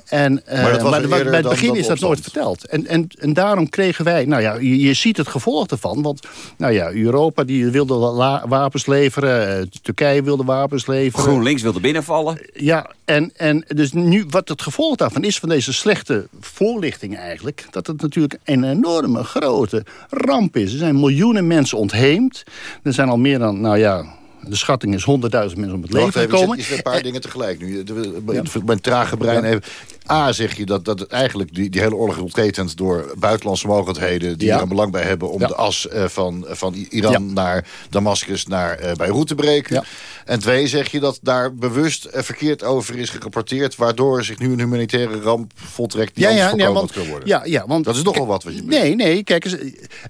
En, uh, maar, maar bij het begin is dat nooit verteld. En, en, en daarom kregen wij... Nou ja, je, je ziet het gevolg ervan. Want nou ja, Europa die wilde wapens leveren. Uh, Turkije wilde wapens leveren. GroenLinks wilde binnenvallen. Ja, en, en dus nu wat het gevolg daarvan is... van deze slechte voorlichting eigenlijk... dat het natuurlijk een enorme grote ramp is. Er zijn miljoenen mensen ontheemd. Er zijn al meer dan, nou ja de schatting is 100.000 mensen om het leven gekomen. Je zit een paar dingen tegelijk nu. Mijn trage brein even. A, zeg je dat, dat eigenlijk die, die hele oorlog ontketend door buitenlandse mogelijkheden... die Ja. er een belang bij hebben om Ja. de as eh, van, van Iran Ja. naar Damascus naar eh Beirut te breken. En twee, zeg je dat daar bewust eh, verkeerd over is gerapporteerd... waardoor zich nu een humanitaire ramp voltrekt die Ja, anders ja, want, kunnen worden. ja, ja, want Dat is nogal wat wat je Nee, nee, kijk eens.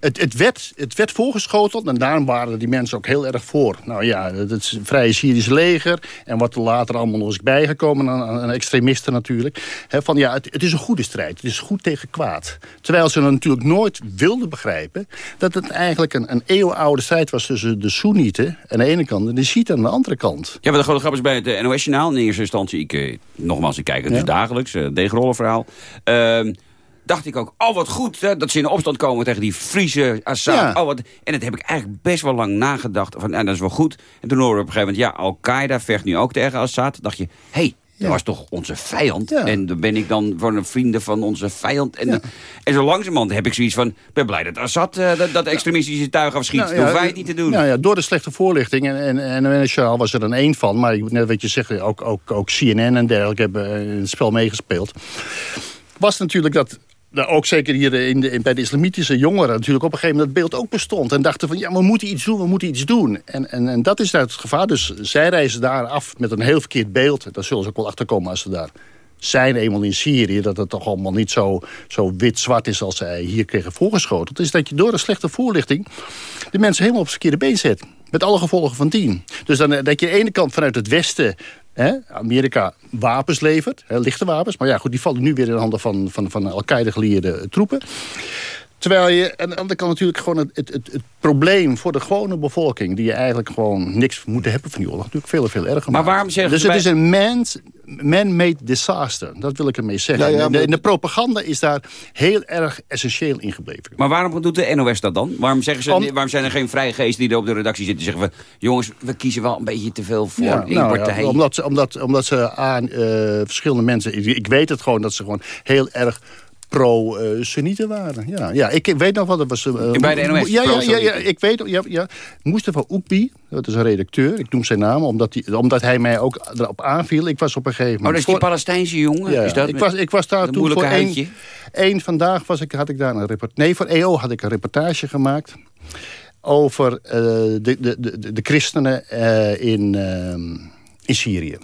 Het, het, werd, het werd voorgeschoteld en daarom waren die mensen ook heel erg voor. Nou ja, het is een vrije Syrische leger. En wat er later allemaal nog is bijgekomen aan, aan extremisten natuurlijk. Hè, van ja, het, het is een goede strijd. Het is goed tegen kwaad. Terwijl ze natuurlijk nooit wilden begrijpen... dat het eigenlijk een, een eeuwenoude strijd was tussen de Soenieten... aan de ene kant en de Shiiten aan de andere kant. Ja, wat de grote grap is bij het NOS-journaal. In eerste instantie, ik, eh, nogmaals, ik kijk het dus Ja. dagelijks. Uh, deegrollenverhaal. Ehm dacht ik ook, oh wat goed hè, dat ze in opstand komen tegen die Friese Assad. Ja. Oh, wat, en dat heb ik eigenlijk best wel lang nagedacht. Van, nou, dat is wel goed. En toen horen we op een gegeven moment, ja, Al-Qaeda vecht nu ook tegen Assad. dacht je, hé, hey, dat was toch onze vijand? Ja. En dan ben ik dan voor een vrienden van onze vijand. En, en zo langzamerhand heb ik zoiets van... ben blij dat Assad eh, dat, dat extremistische tuig afschiet. Nou hoeven wij het niet te doen. Nou ja, door de slechte voorlichting. En, en, en was er dan één van. Maar ik moet net wat je zegt, ook, ook, ook CNN en dergelijke hebben eh, het spel meegespeeld. Was natuurlijk dat... Nou, ook zeker hier in de, in, bij de islamitische jongeren natuurlijk op een gegeven moment dat beeld ook bestond. En dachten van ja, we moeten iets doen, we moeten iets doen. En, en, en dat is nou het gevaar. Dus zij reizen daar af met een heel verkeerd beeld. Daar zullen ze ook wel achterkomen als ze daar zijn eenmaal in Syrië... dat het toch allemaal niet zo, zo wit-zwart is als zij hier kregen voorgeschoteld... is dat je door een slechte voorlichting de mensen helemaal op het verkeerde been zet. Met alle gevolgen van dien. Dus dan, eh, dat je de ene kant vanuit het Westen... Amerika wapens levert, hè, lichte wapens. Maar ja, goed, die vallen nu weer in de handen van, van, van Al-Qaeda-gelieerde troepen. Terwijl je aan de andere kant natuurlijk gewoon het, het, het, het, probleem voor de gewone bevolking... die je eigenlijk gewoon niks moeten hebben van die oorlog... natuurlijk veel, veel erger Maar waarom zeggen Dus het bij- is een man- man-made disaster. Dat wil ik ermee zeggen. Ja, ja, En de, maar- en de propaganda is daar heel erg essentieel in gebleven. Maar waarom doet de NOS dat dan? Waarom, zeggen ze, Om- waarom zijn er geen vrije geesten die er op de redactie zitten en zeggen van... jongens, we kiezen wel een beetje te veel voor Ja, één nou ja, partij. omdat, ze, omdat, omdat ze aan eh, verschillende mensen... Ik, ik weet het gewoon dat ze gewoon heel erg pro-Sunnieten waren. Ja, ja, ik weet nog wat dat was... eh, Bij de NOS, Ja, ja, ja, ik weet... Ja, ja, Mustafa Oekbi, dat is een redacteur. Ik noem zijn naam, omdat, die, omdat hij mij ook erop aanviel. Ik was op een gegeven Oh, moment... dat is die voor- Palestijnse jongen? Ja, Is dat ik, was, ik was daar toen voor één, één vandaag was ik, had ik daar een reportage... Nee, voor EO had ik een reportage gemaakt over eh, de, de, de, de christenen eh, in, ehm, in Syrië.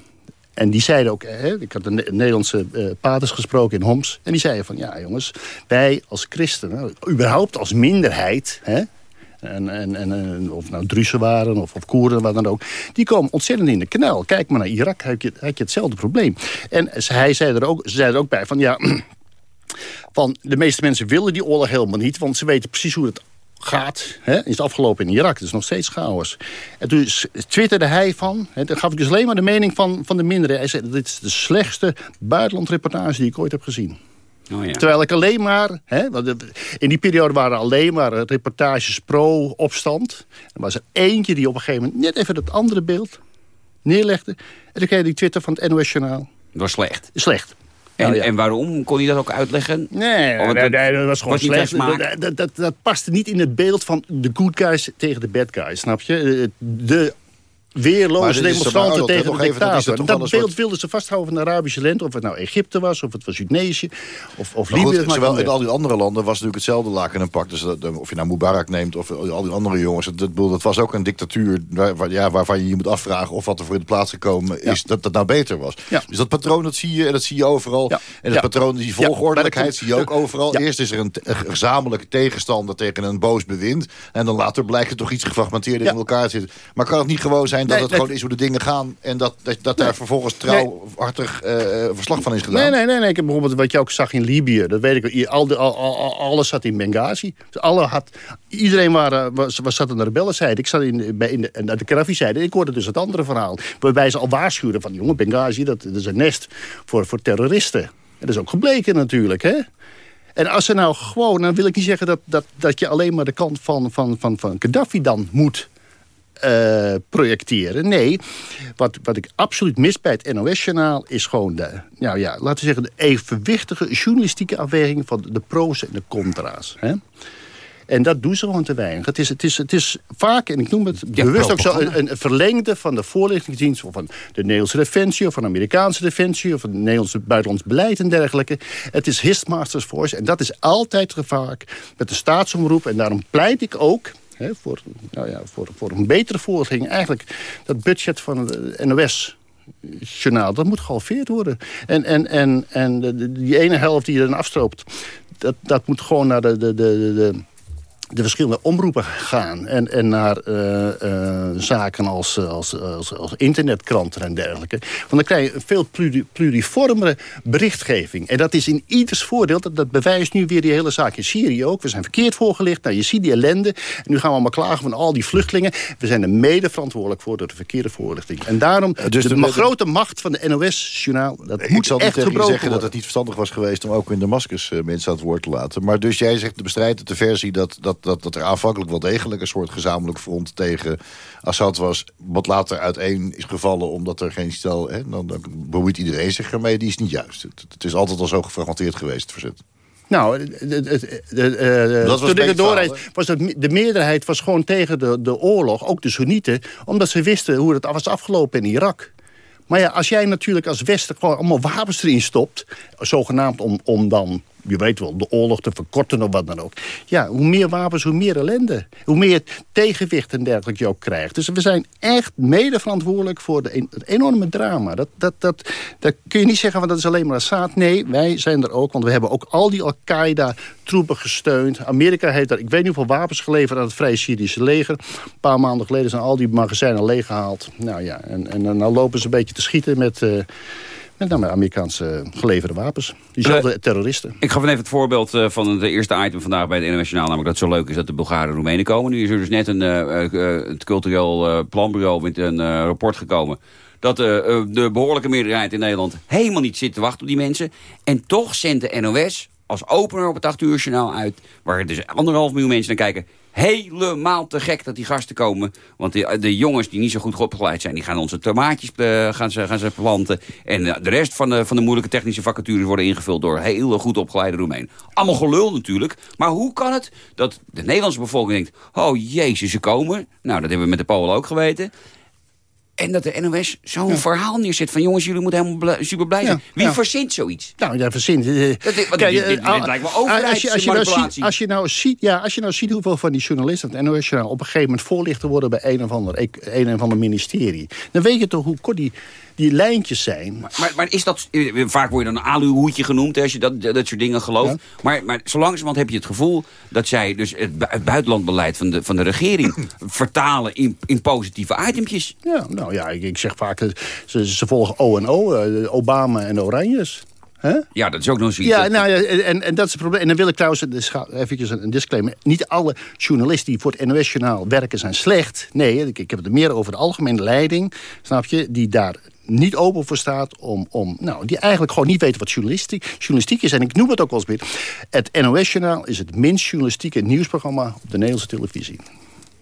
En die zeiden ook, hè, ik had een Ne- Nederlandse eh paters gesproken in Homs... en die zeiden van, ja jongens, wij als christenen, überhaupt als minderheid... Hè, en, en, en, of nou Druzen waren of, of Koerden, wat dan ook... die komen ontzettend in de knel. Kijk maar naar Irak, heb je, heb je hetzelfde probleem. En hij zei er ook, ze zei er ook bij van, ja... van de meeste mensen willen die oorlog helemaal niet... want ze weten precies hoe het gaat. Hè, is afgelopen in Irak. Het is nog steeds chaos. En toen twitterde hij van... Hè, dan gaf ik dus alleen maar de mening van, van de minderen. Hij zei, dit is de slechtste buitenlandreportage die ik ooit heb gezien. Oh, ja. Terwijl ik alleen maar... Hè, want in die periode waren alleen maar eh, reportages pro-opstand. Er was er eentje die op een gegeven moment... net even het andere beeld neerlegde. En toen kreeg je die Twitter van het NOS-journaal. Dat was slecht. Slecht. En, Nou ja. en waarom? Kon hij dat ook uitleggen? Nee, Oh, nee, dat was gewoon slecht. Dat, dat, dat, paste niet in het beeld van de good guys tegen de bad guys, snap je? De weerloze demonstranten tegen de dat dictator. Dat, een beeld wilden ze vasthouden van de Arabische lente. Of het nou Egypte was, of het was Tunesië, of, of Libië. goed, dat zowel in al die andere landen was natuurlijk hetzelfde laken en pak. Dus dat, of je nou Mubarak neemt of al die andere jongens. Dat, dat, dat was ook een dictatuur waar, ja, waarvan je je moet afvragen... of wat er voor in de plaats gekomen is, dat dat nou beter was. Ja. Dus dat patroon dat zie je en dat zie je overal. En dat patroon, die volgordelijkheid dat zie je ook overal. Eerst is er een, een gezamenlijke tegenstander tegen een boos bewind. En dan later blijkt het toch iets gefragmenteerder Ja. in elkaar te zitten. Maar kan het niet gewoon zijn dat Nee, het nee. gewoon is hoe de dingen gaan... en dat, dat, dat daar vervolgens trouwhartig eh, verslag van is gedaan? Nee, nee, nee, nee. Ik heb bijvoorbeeld wat je ook zag in Libië. Dat weet ik. Al de, al, al- al- alles zat in Benghazi. Dus alle had, iedereen waren, was, was zat aan de rebellenzijde. Ik zat in, bij, in de, aan de Gaddafi-zijde. Ik hoorde dus het andere verhaal. Waarbij ze al waarschuwden van... jongen, Benghazi, dat, dat is een nest voor, voor terroristen. En dat is ook gebleken natuurlijk, hè? En als ze nou gewoon... Dan wil ik niet zeggen dat, dat, dat je alleen maar de kant van, van, van, van Gaddafi dan moet eh, projecteren. Nee, wat, wat ik absoluut mis bij het NOS-journaal... is gewoon de, nou ja, laten we zeggen... de evenwichtige journalistieke afweging van de pro's en de contra's. Hè? En dat doen ze gewoon te weinig. Het is, het is, het is vaak, en ik noem het Ja, bewust ook zo... Een, een verlengde van de voorlichtingsdienst... of van de Nederlandse Defensie... of van de Amerikaanse Defensie... of van het Nederlandse buitenlands beleid en dergelijke. Het is His Masters Force. En dat is altijd gevaarlijk met de staatsomroep. En daarom pleit ik ook... voor, nou ja, voor, voor een betere voorlichting... eigenlijk dat budget van de NOS journaal, dat moet gehalveerd worden. En, en, en, en die ene helft die je dan afstroopt... dat, dat moet gewoon naar de, de, de, de, de verschillende omroepen gaan. En, en naar eh, eh, zaken als, eh, als, als, als internetkranten en dergelijke. Want dan krijg je een veel pluri, pluriformere berichtgeving. En dat is in ieders voordeel. Dat, dat bewijst nu weer die hele zaak in Syrië ook. We zijn verkeerd voorgelicht. Nou, je ziet die ellende. En nu gaan we allemaal klagen van al die vluchtelingen. We zijn er mede verantwoordelijk voor door de verkeerde voorlichting. En daarom, dus de, grote macht van de NOS-journaal... dat Ik moet zal echt tegen zeggen dat het niet verstandig was geweest... om ook in Damascus mensen aan het woord te laten. Maar dus jij zegt, de bestrijdt de versie dat, dat, dat, dat er aanvankelijk wel degelijk... een soort gezamenlijk front tegen Assad was... wat later uiteen is gevallen omdat er geen stel... Hè, dan, dan bemoeit iedereen zich ermee, die is niet juist. Het, het is altijd al zo gefragmenteerd geweest, het verzet. Nou, het- eh, Dat was toen ik het was het, de meerderheid was gewoon tegen de, de oorlog, ook de Soenieten, omdat ze wisten hoe het was afgelopen in Irak. Maar ja, als jij natuurlijk als Westen gewoon allemaal wapens erin stopt, zogenaamd om, om dan, je weet wel, de oorlog te verkorten of wat dan ook. Ja, hoe meer wapens, hoe meer ellende. Hoe meer tegenwicht en dergelijke je ook krijgt. Dus we zijn echt mede verantwoordelijk voor het enorme drama. Dat, dat, dat, dat kun je niet zeggen, van dat is alleen maar Assad. Nee, wij zijn er ook, want we hebben ook al die Al-Qaeda-troepen gesteund. Amerika heeft daar, ik weet niet hoeveel wapens geleverd aan het Vrije Syrische leger. Een paar maanden geleden zijn al die magazijnen leeggehaald. Nou ja, en, en dan lopen ze een beetje te schieten met... eh, Met name Amerikaanse geleverde wapens. Diezelfde terroristen. Ik gaf even het voorbeeld uh, van het eerste item vandaag bij het Internationaal. Namelijk dat het zo leuk is dat de Bulgaren en Roemenen komen. Nu is er dus net een, uh, het cultureel planbureau met een rapport gekomen dat de, de behoorlijke meerderheid in Nederland helemaal niet zit te wachten op die mensen. En toch zendt de NOS als opener op het 8 uur journaal uit... waar dus anderhalf miljoen mensen naar kijken... helemaal te gek dat die gasten komen. Want de, de jongens die niet zo goed opgeleid zijn... die gaan onze tomaatjes uh, gaan ze, gaan ze planten. En uh, de rest van de, van de moeilijke technische vacatures... worden ingevuld door hele goed opgeleide Roemeen. Allemaal gelul natuurlijk. Maar hoe kan het dat de Nederlandse bevolking denkt... oh jezus, ze komen. Nou, dat hebben we met de Polen ook geweten. En dat de NOS zo'n verhaal neerzet van... jongens, jullie moeten helemaal super blij zijn. Wie verzint zoiets? Nou, ja, verzint... Uh, dat, dit, kijk, dit, dit, dit, lijkt wel als je, als, je nou ziet, als, je nou ziet, ja, als je nou ziet hoeveel van die journalisten... het NOS op een gegeven moment voorlichter worden... bij een of ander, een of ander ministerie... dan weet je toch hoe kort die die lijntjes zijn. Maar, maar, maar, is dat... Vaak word je dan een aluhoedje genoemd als je dat, dat soort dingen gelooft. Maar, maar zo langzamerhand heb je het gevoel dat zij dus het, buitenlandbeleid van de, van de regering vertalen in, in positieve itempjes. Ja, nou ja, ik, ik zeg vaak, ze, ze volgen O en O, eh, Obama en Oranjes. Huh? Ja, dat is ook nog zoiets. Ja, nou en, en dat is het probleem. En dan wil ik trouwens even een disclaimer. Niet alle journalisten die voor het NOS-journaal werken zijn slecht. Nee, ik, ik heb het meer over de algemene leiding, snap je, die daar niet open voor staat om, om nou, die eigenlijk gewoon niet weten wat journalistiek, journalistiek is. En ik noem het ook wel eens weer. Het NOS-journaal is het minst journalistieke nieuwsprogramma op de Nederlandse televisie.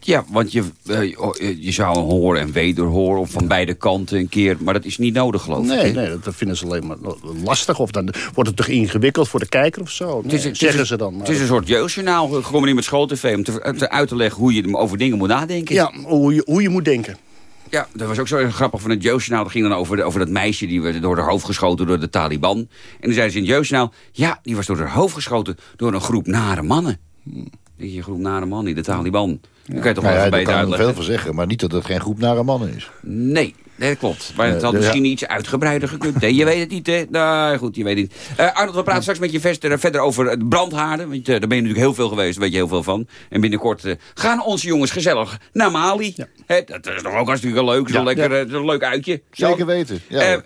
Ja, want je, uh, je zou horen en wederhoren of van beide kanten een keer. Maar dat is niet nodig, geloof nee, ik. Nee, dat vinden ze alleen maar lastig. Of dan wordt het toch ingewikkeld voor de kijker of zo. Nee, het is, zeggen ze dan. Het is een soort jeugdjournaal, gewoon niet met schooltv... om te, te, uit te leggen hoe je over dingen moet nadenken. Ja, hoe je, hoe je moet denken. Ja, dat was ook zo grappig van het Jeugdjournaal. Dat ging dan over, de, over dat meisje die werd door haar hoofd geschoten door de Taliban. En dan zeiden ze in het Jeugdjournaal... ja, die was door haar hoofd geschoten door een groep nare mannen. Je groep nare mannen, die de Taliban. Ja. Dan kan je toch wel ja. Daar kan veel van zeggen, maar niet dat het geen groep nare mannen is. Nee, Nee, dat klopt. Maar het had misschien iets uitgebreider gekund. Nee, je weet het niet, hè? Nou, goed, je weet het niet. Uh, Arnold, we praten straks met je verder, verder over het brandhaarden. Want daar ben je natuurlijk heel veel geweest, daar weet je heel veel van. En binnenkort gaan onze jongens gezellig naar Mali. Ja. Dat is toch ook hartstikke leuk. Zo'n ja, lekker, zo leuk uitje. Zeker weten. Ja.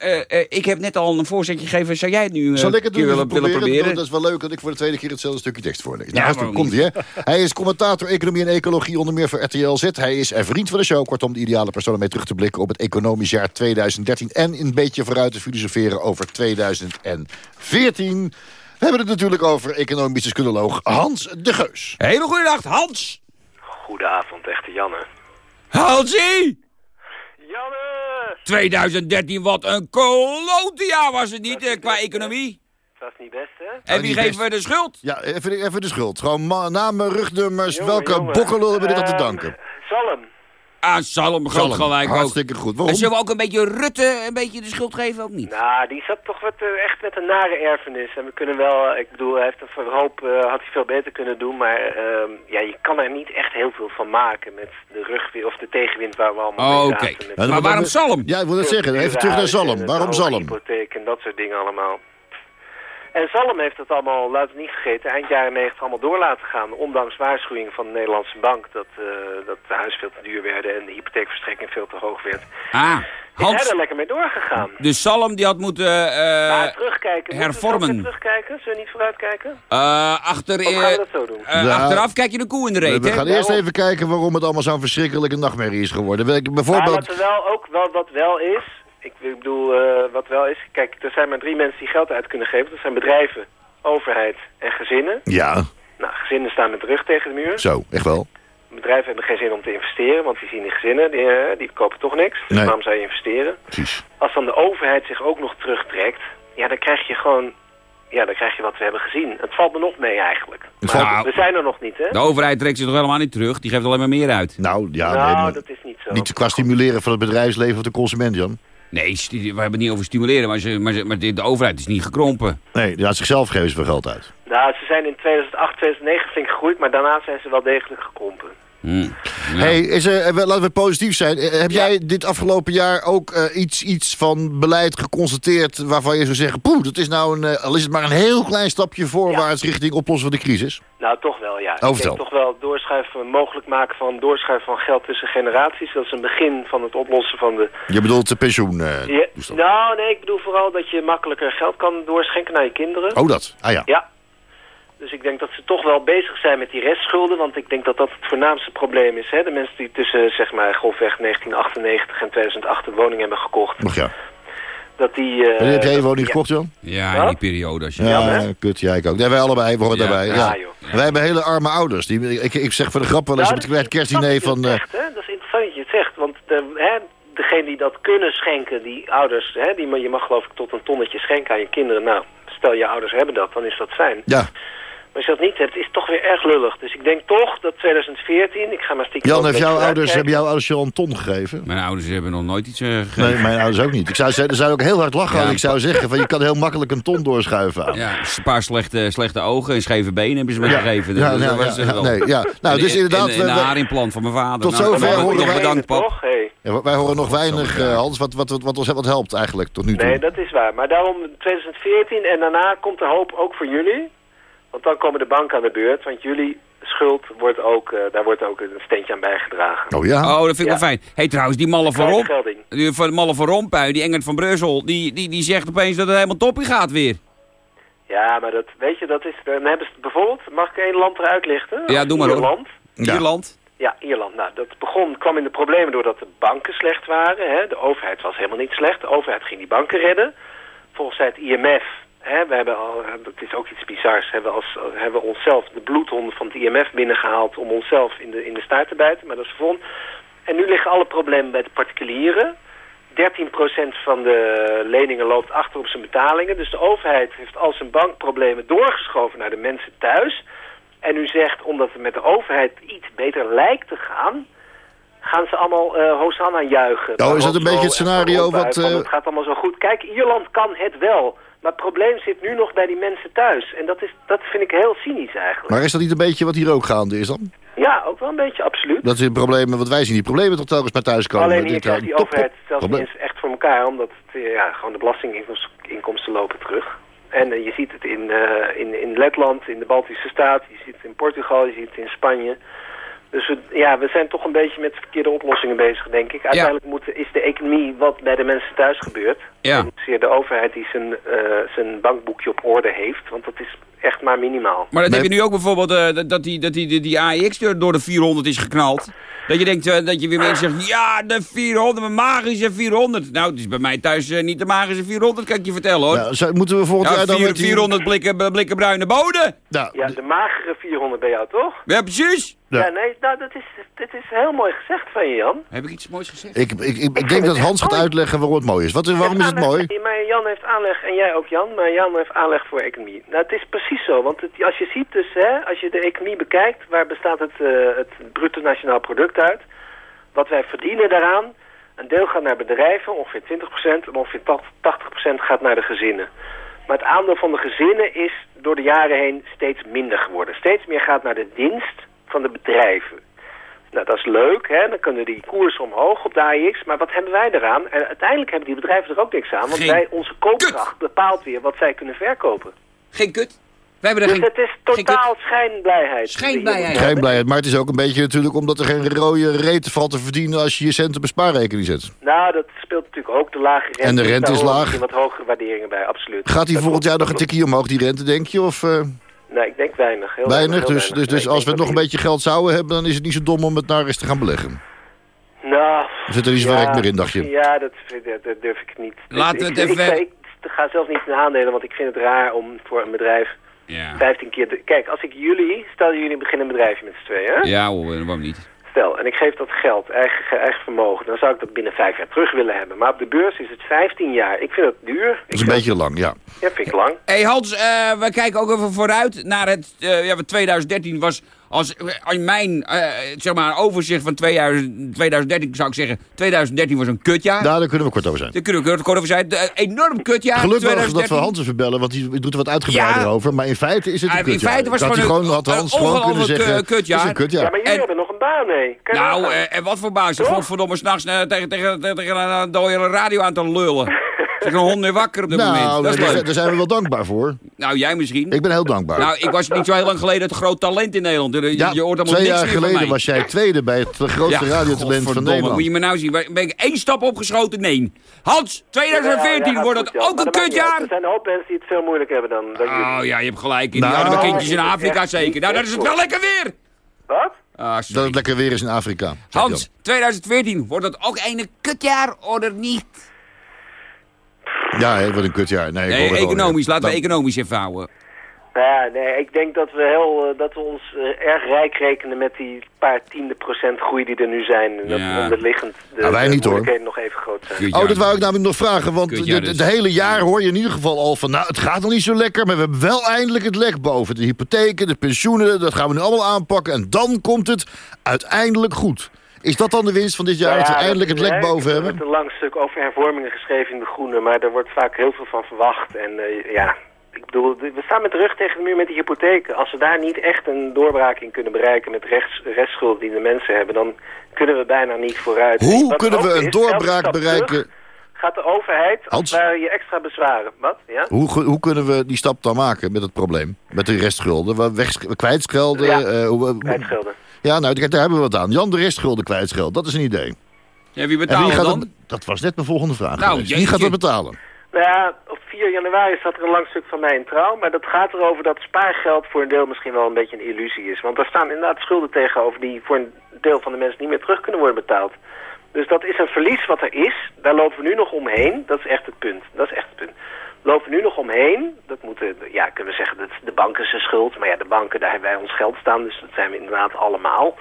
ik heb net al een voorzetje gegeven. Zou jij het nu Zal ik het doen, willen, proberen? proberen? Dat is wel leuk dat ik voor de tweede keer hetzelfde stukje tekst voorlees. Nou, ja, komt hij, hè? Hij is commentator economie en ecologie onder meer voor RTL Z. Hij is een vriend van de show. Kortom, de ideale persoon om mee terug te blikken op het economisch jaar 2000. 2013 en een beetje vooruit te filosoferen over 2014. We hebben het natuurlijk over economisch deskundeloog Hans de Geus. Hele goede dag, Hans. Goedenavond, echte Janne. Hansie! Janne! 2013, wat een jaar was het niet, eh, qua economie. Dat is niet best, hè? En wie geven we de schuld? Ja, even, even de schuld. Gewoon namen, rugnummers, welke bokkelul hebben we dit aan te danken? Uh, Salm. Ah, Salom, groot gelijk ook. Hartstikke goed. Waarom? En zullen we ook een beetje Rutte een beetje de schuld geven? Ook niet? Nou, die zat toch wat, uh, echt met een nare erfenis. En we kunnen wel, ik bedoel, hij heeft een verhoop, uh, had hij veel beter kunnen doen. Maar uh, ja, je kan er niet echt heel veel van maken met de rugwind of de tegenwind waar we allemaal oh, mee zaten. Okay. Maar waarom Salom? Ja, ik wil het zeggen. Even terug naar Salom. Waarom Salom? hypotheek en dat soort dingen allemaal. En Salm heeft het allemaal, laten we niet vergeten, eind jaren 90 allemaal door laten gaan. Ondanks waarschuwing van de Nederlandse bank dat, uh, dat de huis veel te duur werden en de hypotheekverstrekking veel te hoog werd. Ah, Hans... Is hij er lekker mee doorgegaan. Dus Salm die had moeten uh, maar terugkijken. hervormen. Moeten we terugkijken? Zullen we niet vooruitkijken? Uh, achter, of gaan we dat zo doen? Ja, achteraf kijk je de koe in de reet, We, we gaan eerst even kijken waarom het allemaal zo'n verschrikkelijke nachtmerrie is geworden. Bijvoorbeeld... Maar wat er wel ook wel, wat wel is, ik bedoel, uh, wat wel is... Kijk, er zijn maar drie mensen die geld uit kunnen geven. Dat zijn bedrijven, overheid en gezinnen. Ja. Nou, gezinnen staan met de rug tegen de muur. Zo, echt wel. Bedrijven hebben geen zin om te investeren, want die zien die gezinnen, die, uh, die kopen toch niks. Dus nee. waarom zou je investeren? Precies. Als dan de overheid zich ook nog terugtrekt, ja, dan krijg je gewoon... Ja, dan krijg je wat we hebben gezien. Het valt me nog mee eigenlijk. Nou, we zijn er nog niet, hè? De overheid trekt zich toch helemaal niet terug? Die geeft alleen maar meer uit. Nou, ja, nou, nee, dat is niet zo. Niet qua stimuleren van het bedrijfsleven of de consument, Jan. Nee, we hebben het niet over stimuleren, maar, ze, maar, ze, maar de, de, overheid is niet gekrompen. Nee, ja, zichzelf geven ze veel geld uit. Nou, ze zijn in 2008, 2009 flink gegroeid, maar daarna zijn ze wel degelijk gekrompen. Hey, is er, eh, laten we positief zijn. Eh, Heb jij dit afgelopen jaar ook eh, iets, iets van beleid geconstateerd... waarvan je zou zeggen, poeh, dat is nou een, al is het maar een heel klein stapje voorwaarts... richting oplossen van de crisis? Nou, toch wel, ja. Oh, ik denk toch wel doorschuiven, mogelijk maken van doorschuiven van geld tussen generaties. Dat is een begin van het oplossen van de... Je bedoelt de pensioen... Ja, nou, nee, ik bedoel vooral dat je makkelijker geld kan doorschenken naar je kinderen. Oh, dat. Ah ja. Ja. Dus ik denk dat ze toch wel bezig zijn met die restschulden. Want ik denk dat dat het voornaamste probleem is. Hè? De mensen die tussen, zeg maar, golfweg 1998 en 2008 een woning hebben gekocht. Nog ja. Dat die... eh, Wanneer heb jij je dat- woning ja. gekocht, Jan? Ja, in die periode. Als je... Ja, kut, ja, ik ook. Nee, wij allebei, we horen Ja. daarbij. Ja. Ja, joh. Wij hebben hele arme ouders. Die, ik, ik zeg voor de grap wel eens Nou, op het is kerstdiner van... eh, het zegt, hè? Dat is interessant dat je het zegt. Want de, hè, degene die dat kunnen schenken, die ouders... Hè, die, je mag geloof ik tot een tonnetje schenken aan je kinderen. Nou, stel je ouders hebben dat, dan is dat fijn. ja. Maar als je dat niet hebt, is het toch weer erg lullig. Dus ik denk toch dat 2014, ik ga maar stiekem... Jan, heeft jouw ouders, hebben jouw ouders je al een ton gegeven? Mijn ouders hebben nog nooit iets eh, gegeven. Nee, mijn ouders ook niet. Ik zou, ze zouden ook heel hard lachen Ja, ik zou zeggen... Van, je kan heel makkelijk een ton doorschuiven aan. Ja, een paar slechte, slechte ogen en scheve benen hebben ze me Ja. gegeven. Ja, Dus ja, dat was, ja, eh, nee, ja. Nou, dus en- inderdaad, En, en een haarimplant van mijn vader. Tot Nou, zover horen nog wij- bedankt, pap. Toch? Hey. Ja, wij horen nog weinig, eh, Hans, wat, wat, wat, wat, ons, wat helpt eigenlijk tot nu toe. Nee, dat is waar. Maar daarom 2014 en daarna komt de hoop ook voor jullie. Want dan komen de banken aan de beurt. Want jullie schuld wordt ook, eh, daar wordt ook een steentje aan bijgedragen. Oh ja? Oh, dat vind ik wel fijn. hey, trouwens, die malle van Romp, die van malle van Rompuy, die Engert van Brussel, die, die, die zegt opeens dat het helemaal toppie gaat weer. Ja, maar dat, weet je, dat is, dan hebben ze bijvoorbeeld, mag ik één land eruit lichten? Ja, doe maar hoor. Ierland. Ierland. Ja, Ierland. Nou, dat begon, kwam in de problemen doordat de banken slecht waren. Hè. De overheid was helemaal niet slecht. De overheid ging die banken redden. Volgens het IMF, hè, we hebben al, het is ook iets bizars, hebben we, als, hebben we onszelf de bloedhonden van het IMF binnengehaald om onszelf in de, in de staart te bijten. Maar dat is vervolgens. En nu liggen alle problemen bij de particulieren. 13% van de leningen loopt achter op zijn betalingen. Dus de overheid heeft al zijn bankproblemen doorgeschoven naar de mensen thuis. En u zegt, omdat het met de overheid iets beter lijkt te gaan... gaan ze allemaal eh Hosanna juichen. Oh, is dat een beetje het en scenario wat, eh, Het gaat allemaal zo goed. Kijk, Ierland kan het wel. Maar het probleem zit nu nog bij die mensen thuis. En dat, is, dat vind ik heel cynisch eigenlijk. Maar is dat niet een beetje wat hier ook gaande is dan? Ja, ook wel een beetje, absoluut. Dat is een probleem, want wij zien die problemen toch telkens bij thuiskomen. Alleen hier Dit, krijgt eh, die overheid zelfs niet eens echt voor elkaar, omdat het, eh, ja, gewoon de belastinginkomsten lopen terug. En eh, je ziet het in, eh, in, in Letland, in de Baltische Staten, je ziet het in Portugal, je ziet het in Spanje. Dus we, ja, we zijn toch een beetje met verkeerde oplossingen bezig, denk ik. Uiteindelijk moet, is de economie wat bij de mensen thuis gebeurt. Ja. En zeer de overheid die zijn, eh, zijn bankboekje op orde heeft, want dat is echt maar minimaal. Maar dat heb je nu ook bijvoorbeeld, eh, dat- die, dat die, die, die AEX door- door de 400 is geknald. Dat je denkt, eh, dat je weer mensen zegt, ja, de 400, mijn magische 400. Nou, het is bij mij thuis niet de magische 400, kan ik je vertellen hoor. Ja, moeten we volgend Ja, jaar dan vier- met die... 400 blikken, blikken bruine boden. Ja, Ja, de magere 400 bij jou, toch? Ja, precies. Ja. Ja, nee, nou, dat is, dat is heel mooi gezegd van je, Jan. Heb ik iets moois gezegd? Ik, ik, ik, ik denk dat Hans gaat uitleggen waarom het mooi is. Wat, waarom is het mooi? Maar Jan heeft aanleg, en jij ook Jan, maar Jan heeft aanleg voor economie. Nou, het is precies zo, want het, als je ziet dus, hè, als je de economie bekijkt, waar bestaat het, eh, het bruto nationaal product uit? Wat wij verdienen daaraan, een deel gaat naar bedrijven, ongeveer 20%, en ongeveer 80% gaat naar de gezinnen. Maar het aandeel van de gezinnen is door de jaren heen steeds minder geworden. Steeds meer gaat naar de dienst van de bedrijven. Nou, dat is leuk, hè? dan kunnen die koersen omhoog op de AIX. Maar wat hebben wij eraan? En uiteindelijk hebben die bedrijven er ook niks aan. Want Geen wij, onze koopkracht bepaalt weer wat zij kunnen verkopen. Geen kut. Wij hebben er Dus geen... het is totaal schijnblijheid. Schijnblijheid. Geen blijheid, maar het is ook een beetje natuurlijk omdat er geen rode reet valt te verdienen als je je cent op een spaarrekening zet. Nou, dat speelt natuurlijk ook de lage rente. En de rente is laag. misschien wat hogere waarderingen bij, absoluut. Gaat die Dat volgend jaar nog een tikje omhoog, die rente, denk je? Of eh, Nee, ik denk weinig. Heel weinig? heel Dus, weinig. dus, dus Nee, als we nog een beetje geld zouden hebben, dan is het niet zo dom om het naar eens te gaan beleggen. Nou... Er zit er niet zo werk meer in, dacht je? Ja, dat, dat, dat durf ik niet. Dus ik, het ik, even- ik, ik ga zelf niet in aandelen, want ik vind het raar om voor een bedrijf Ja. 15 keer... De, kijk, als ik jullie... Stel jullie beginnen een bedrijfje met z'n tweeën, hè? Ja hoor, waarom niet? Stel, en ik geef dat geld, eigen, eigen vermogen, dan zou ik dat binnen vijf jaar terug willen hebben. Maar op de beurs is het 15 jaar. Ik vind dat duur. Dat is een beetje lang, ja. Ja, vind ik lang. hey Hans, eh, we kijken ook even vooruit naar het... eh, ja, want 2013 was als in mijn eh, zeg maar, overzicht van 2000, 2013 zou ik zeggen... 2013 was een kutjaar. Nou, daar kunnen we kort over zijn. Daar kunnen we kort over zijn. De, enorm kutjaar. Gelukkig wel dat 2013. we Hans even bellen, want die doet er wat uitgebreider Ja. over. Maar in feite is het een Ah, in kutjaar. feite was het Dat hij gewoon een- had Hans een gewoon kunnen ongelooflijk, zeggen, eh, kutjaar. het is een kutjaar. Ja, maar jullie En- hebben nog een baan, nee. Kan Nou, eh, en wat voor baas. Godverdomme, s'nachts uh, tegen, tegen, tegen, tegen een dode radio aan te lullen. Zeg een hond weer wakker op dit moment. Nou, Dat is daar, leuk. daar zijn we wel dankbaar voor. Nou, jij misschien. Ik ben heel dankbaar. Nou, ik was niet zo heel lang geleden het groot talent in Nederland. Je, ja, je hoort allemaal twee niks jaar geleden mij. was jij tweede bij het grootste Ja, radiotalent van Nederland. Moet je me nou zien, waar- ben ik één stap opgeschoten? Nee. Hans, 2014 Ja, wordt het Jan, ook een dat kutjaar. Er zijn een hoop mensen die het veel moeilijker hebben dan, dan jullie. Oh ja, je hebt gelijk. In Nou, die arme kindjes in is Afrika zeker. Nou, dat is het wel lekker weer. Wat? Ah, Dat het lekker weer is in Afrika. Hans, Jan. 2014 wordt het ook een kutjaar of niet? Ja, wat een kutjaar. Nee, ik Nee, hoor het alweer. economisch. Laten we Nou, economisch even houden. Nou ja, nee, ik denk dat we, heel, eh, dat we ons eh, erg rijk rekenen met die paar tiende procent groei die er nu zijn. En dat Ja. onderliggend de, Nou, wij de niet, hoor. nog even groot zijn. Kutjaar. Oh, dat wou ik namelijk nog vragen. Want de, dus. de hele jaar hoor je in ieder geval al van... nou, het gaat nog niet zo lekker, maar we hebben wel eindelijk het lek boven. De hypotheken, de pensioenen, dat gaan we nu allemaal aanpakken. En dan komt het uiteindelijk goed. Is dat dan de winst van dit jaar, dat we eindelijk het lek boven Er hebben? wordt een lang stuk over hervormingen geschreven in De Groene, maar er wordt vaak heel veel van verwacht. En eh, ja, ik bedoel, de- we staan met de rug tegen de muur met die hypotheken. Als we daar niet echt een doorbraak in kunnen bereiken met rechts, restschuld die de mensen hebben, dan kunnen we bijna niet vooruit. Hoe kunnen we een is, doorbraak bereiken? terug Gaat de overheid, als je extra bezwaren. Wat? Ja? Hoe, hoe kunnen we die stap dan maken met het probleem? Met de restschulden? Weg, kwijtschelden? Ja, eh, Kwijtschelden. Ja, nou, kijk, daar hebben we wat aan. Jan de restschulden kwijtscheld, dat is een idee. Ja, wie En betaalt wie gaat dan? dat, dat was net mijn volgende vraag. Nou, wie gaat dat betalen? Nou ja, op 4 januari staat er een lang stuk van mij in trouw. Maar dat gaat erover dat spaargeld voor een deel misschien wel een beetje een illusie is. Want daar staan inderdaad schulden tegenover die voor een deel van de mensen niet meer terug kunnen worden betaald. Dus dat is een verlies wat er is. Daar lopen we nu nog omheen. Dat is echt het punt. Dat is echt het punt. Lopen nu nog omheen. Dat moeten, ja, kunnen we zeggen, dat de banken zijn schuld. Maar ja, de banken, daar hebben wij ons geld staan. Dus dat zijn we inderdaad allemaal.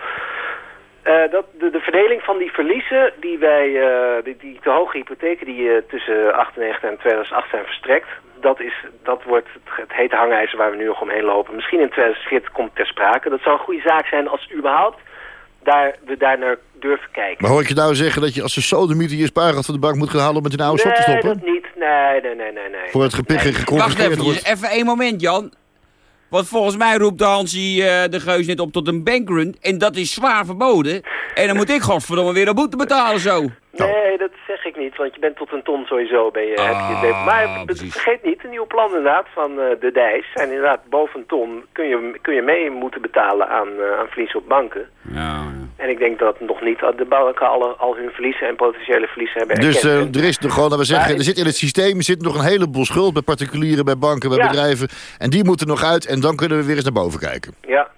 Eh, dat, de, de verdeling van die verliezen, die wij, eh, die, die te hoge hypotheken die eh, tussen 98 en 2008 zijn verstrekt, dat, is, dat wordt het, het hete hangijzer waar we nu nog omheen lopen. Misschien in 2040 komt ter sprake. Dat zou een goede zaak zijn als überhaupt daar, we daar naar durven kijken. Maar hoor ik je nou zeggen dat je als een sodemieter je spaargeld van de bank moet gaan halen om het in een oude sok te nee, stoppen? dat niet. Nee, nee, nee, nee. nee. Voor het gepik Nee. geconfiskeerd Wacht wordt. even, even één moment, Jan. Want volgens mij roept Hansie eh, de Geus net op tot een bankrun. En dat is zwaar verboden. En dan moet ik godverdomme weer een boete betalen zo. Nee, dat niet, want je bent tot een ton sowieso. Ben je, heb je het, maar vergeet niet, een nieuw plan inderdaad van eh, de DIJs. zijn inderdaad boven een ton kun je, kun je mee moeten betalen aan, eh, aan verlies op banken. Ja, En ik denk dat nog niet de banken alle, al hun verliezen en potentiële verliezen hebben Dus eh, er is nog gewoon, laten we zeggen, Maar- er zit in het systeem zit nog een heleboel schuld bij particulieren, bij banken, bij Ja. bedrijven. En die moeten nog uit en dan kunnen we weer eens naar boven kijken. Ja.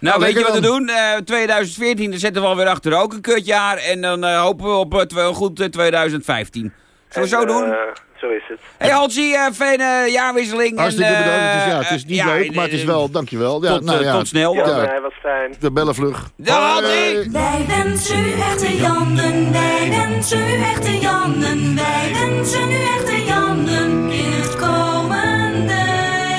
Nou, Nou, weet je wat we doen? Eh 2014 dan zetten we alweer achter ook een kutjaar. En dan eh, hopen we op eh, een goed eh, 2015. Zullen we zo En, doen? eh, zo is het. Hey Hansie, eh fijne jaarwisseling. Hartstikke en, eh, bedankt. Het is, ja, het is niet ja, leuk, maar het is eh, wel, dankjewel. Ja, tot, nou, eh, ja. tot snel. Ja, Ja. hij was fijn. We bellen vlug. Dag, Hansie! Wij wensen u echte Jannen, wij wensen u echte Jannen, wij wensen u echte Jannen in het komende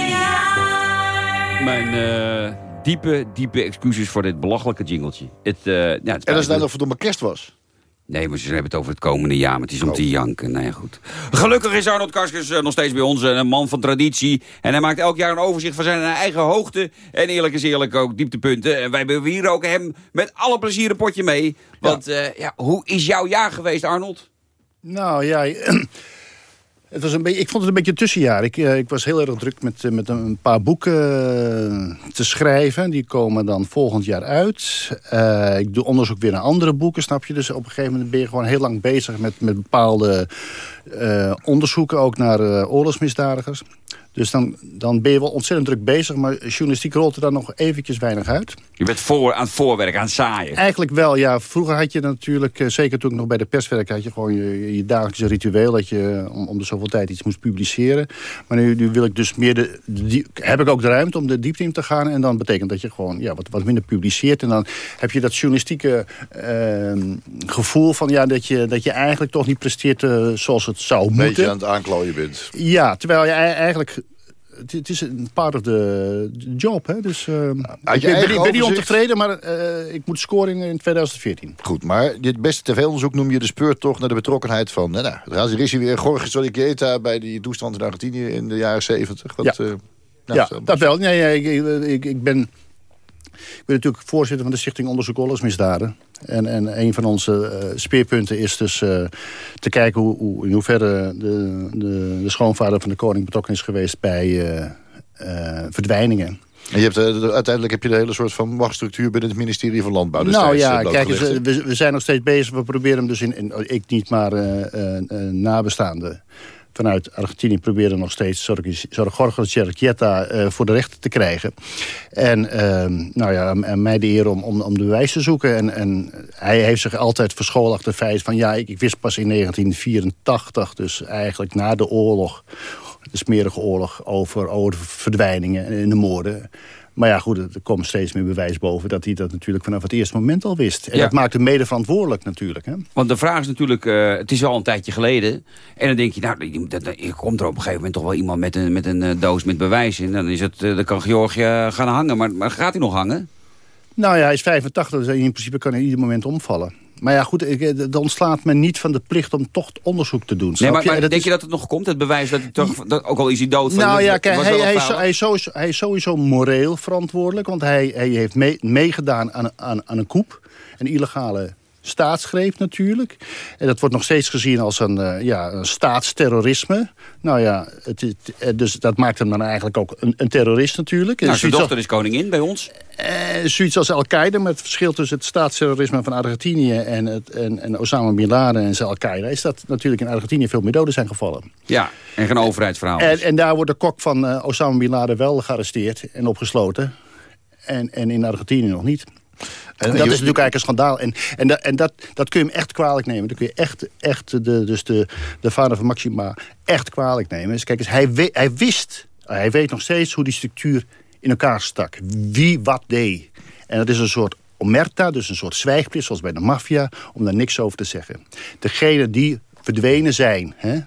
jaar. Mijn eh, diepe, diepe excuses voor dit belachelijke jingeltje. Het, eh, ja, het En als het nou me. nog verdomme kerst was. Nee, maar ze hebben het over het komende jaar, maar het is om Oh. te janken. Nou ja, goed. Gelukkig is Arnold Karskens eh, nog steeds bij ons, eh, een man van traditie. En hij maakt elk jaar een overzicht van zijn eigen hoogte. En eerlijk is eerlijk ook dieptepunten. En wij beweren ook hem met alle plezier een potje mee. Want ja. ja, hoe is jouw jaar geweest, Arnold? Nou ja, het was een beetje, ik vond het een beetje een tussenjaar. Ik, eh, ik was heel erg druk met, eh, met een paar boeken eh, te schrijven. Die komen dan volgend jaar uit. Ik doe onderzoek weer naar andere boeken, snap je? Dus op een gegeven moment ben je gewoon heel lang bezig met, met bepaalde eh, onderzoeken. Ook naar eh, oorlogsmisdadigers. Dus dan, dan ben je wel ontzettend druk bezig. Maar journalistiek rolt er dan nog eventjes weinig uit. Je bent voor, aan het voorwerk, aan het zaaien. Eigenlijk wel, ja. Vroeger had je natuurlijk, eh, zeker toen ik nog bij de pers werkte... had je gewoon je, je dagelijkse ritueel dat je om, om de zoveel tijd iets moest publiceren. Maar nu, nu wil ik dus meer de, die- heb ik ook de ruimte om de diepte in te gaan. En dan betekent dat je gewoon ja, wat, wat minder publiceert. En dan heb je dat journalistieke ehm, gevoel van ja, dat, je, dat je eigenlijk toch niet presteert zoals het zou Een beetje moeten. aan het aanklooien bent. Ja, terwijl je ei- eigenlijk het, is een part of the job. Hè? Dus, uh, Uit ik je ben, ben, niet- ben niet overzicht- ontevreden, maar eh, ik moet scoring in 2014. Goed, maar dit beste tv-onderzoek noem je de speurtocht naar de betrokkenheid van... Nou, nou, daar is hij weer, Jorge Soliqueta bij die toestand in Argentinië in de jaren 70. Wat, Ja. eh, nou, ja, dat wel. Nee, nee, ik, ik, ik ben, ik ben natuurlijk voorzitter van de Stichting Onderzoek Oorlogsmisdaden. En, en een van onze eh, speerpunten is dus eh, te kijken hoe, hoe, in hoeverre de, de, de schoonvader van de koning betrokken is geweest bij eh, verdwijningen. En je hebt, de- uiteindelijk heb je de hele soort van machtsstructuur binnen het ministerie van Landbouw. nou ja, kijk eens, we, we zijn nog steeds bezig. We proberen hem dus in, in ik niet, maar nabestaanden vanuit Argentinië proberen nog steeds Jorge Cerquieta eh voor de rechter te krijgen. En ehm, nou ja, mij de eer om, om, om de bewijs te zoeken. En, en hij heeft zich altijd verscholen achter het feit van... ja, ik, wist pas in 1984, dus eigenlijk na de oorlog... de smerige oorlog over, over verdwijningen en de moorden... Maar ja, goed, er komt steeds meer bewijs boven... dat hij dat natuurlijk vanaf het eerste moment al wist. En Ja. dat maakt hem mede verantwoordelijk natuurlijk. Hè? Want de vraag is natuurlijk, eh, het is al een tijdje geleden. En dan denk je, nou, dat- dat- komt er op een gegeven moment toch wel iemand met een, met een eh, doos met bewijs. En dan, is het, eh, dan kan Georgië gaan hangen. Maar, maar gaat hij nog hangen? Nou ja, hij is 85, dus in principe kan hij ieder moment omvallen. Maar ja, goed, ik, eh, dan slaat men niet van de plicht om toch onderzoek te doen. Nee, maar, je? denk is- je dat het nog komt, het bewijs dat hij toch, dat, ook al is hij dood... van- Nou ja, kijk, hij, hij, is, hij, is sowieso, hij is sowieso moreel verantwoordelijk. Want hij, hij heeft mee- meegedaan aan, aan, aan een coup. Een illegale staatsgreep natuurlijk. En dat wordt nog steeds gezien als een, eh, ja, een staatsterrorisme. Nou ja, het, eh, dus dat maakt hem dan eigenlijk ook een, een terrorist natuurlijk. Nou, zijn dochter is koningin bij ons. eh, zoiets als Al-Qaeda, met het verschil tussen het staatsterrorisme van Argentinië en, het, en, en Osama Bin Laden en zijn Al-Qaeda, is dat natuurlijk in Argentinië veel meer doden zijn gevallen. Ja, en geen overheidsverhaal. En, en daar wordt de kok van Osama Bin Laden wel gearresteerd en opgesloten. En, en in Argentinië nog niet. En dat is natuurlijk eigenlijk een schandaal. En, en, dat, en dat, dat kun je hem echt kwalijk nemen. Dat kun je echt, echt de, dus de, de vader van Maxima echt kwalijk nemen. Dus kijk eens, hij, we- hij wist, hij weet nog steeds hoe die structuur in elkaar stak. Wie wat deed. En dat is een soort omerta, dus een soort zwijgplicht, zoals bij de maffia, om daar niks over te zeggen. Degene die verdwenen zijn hè,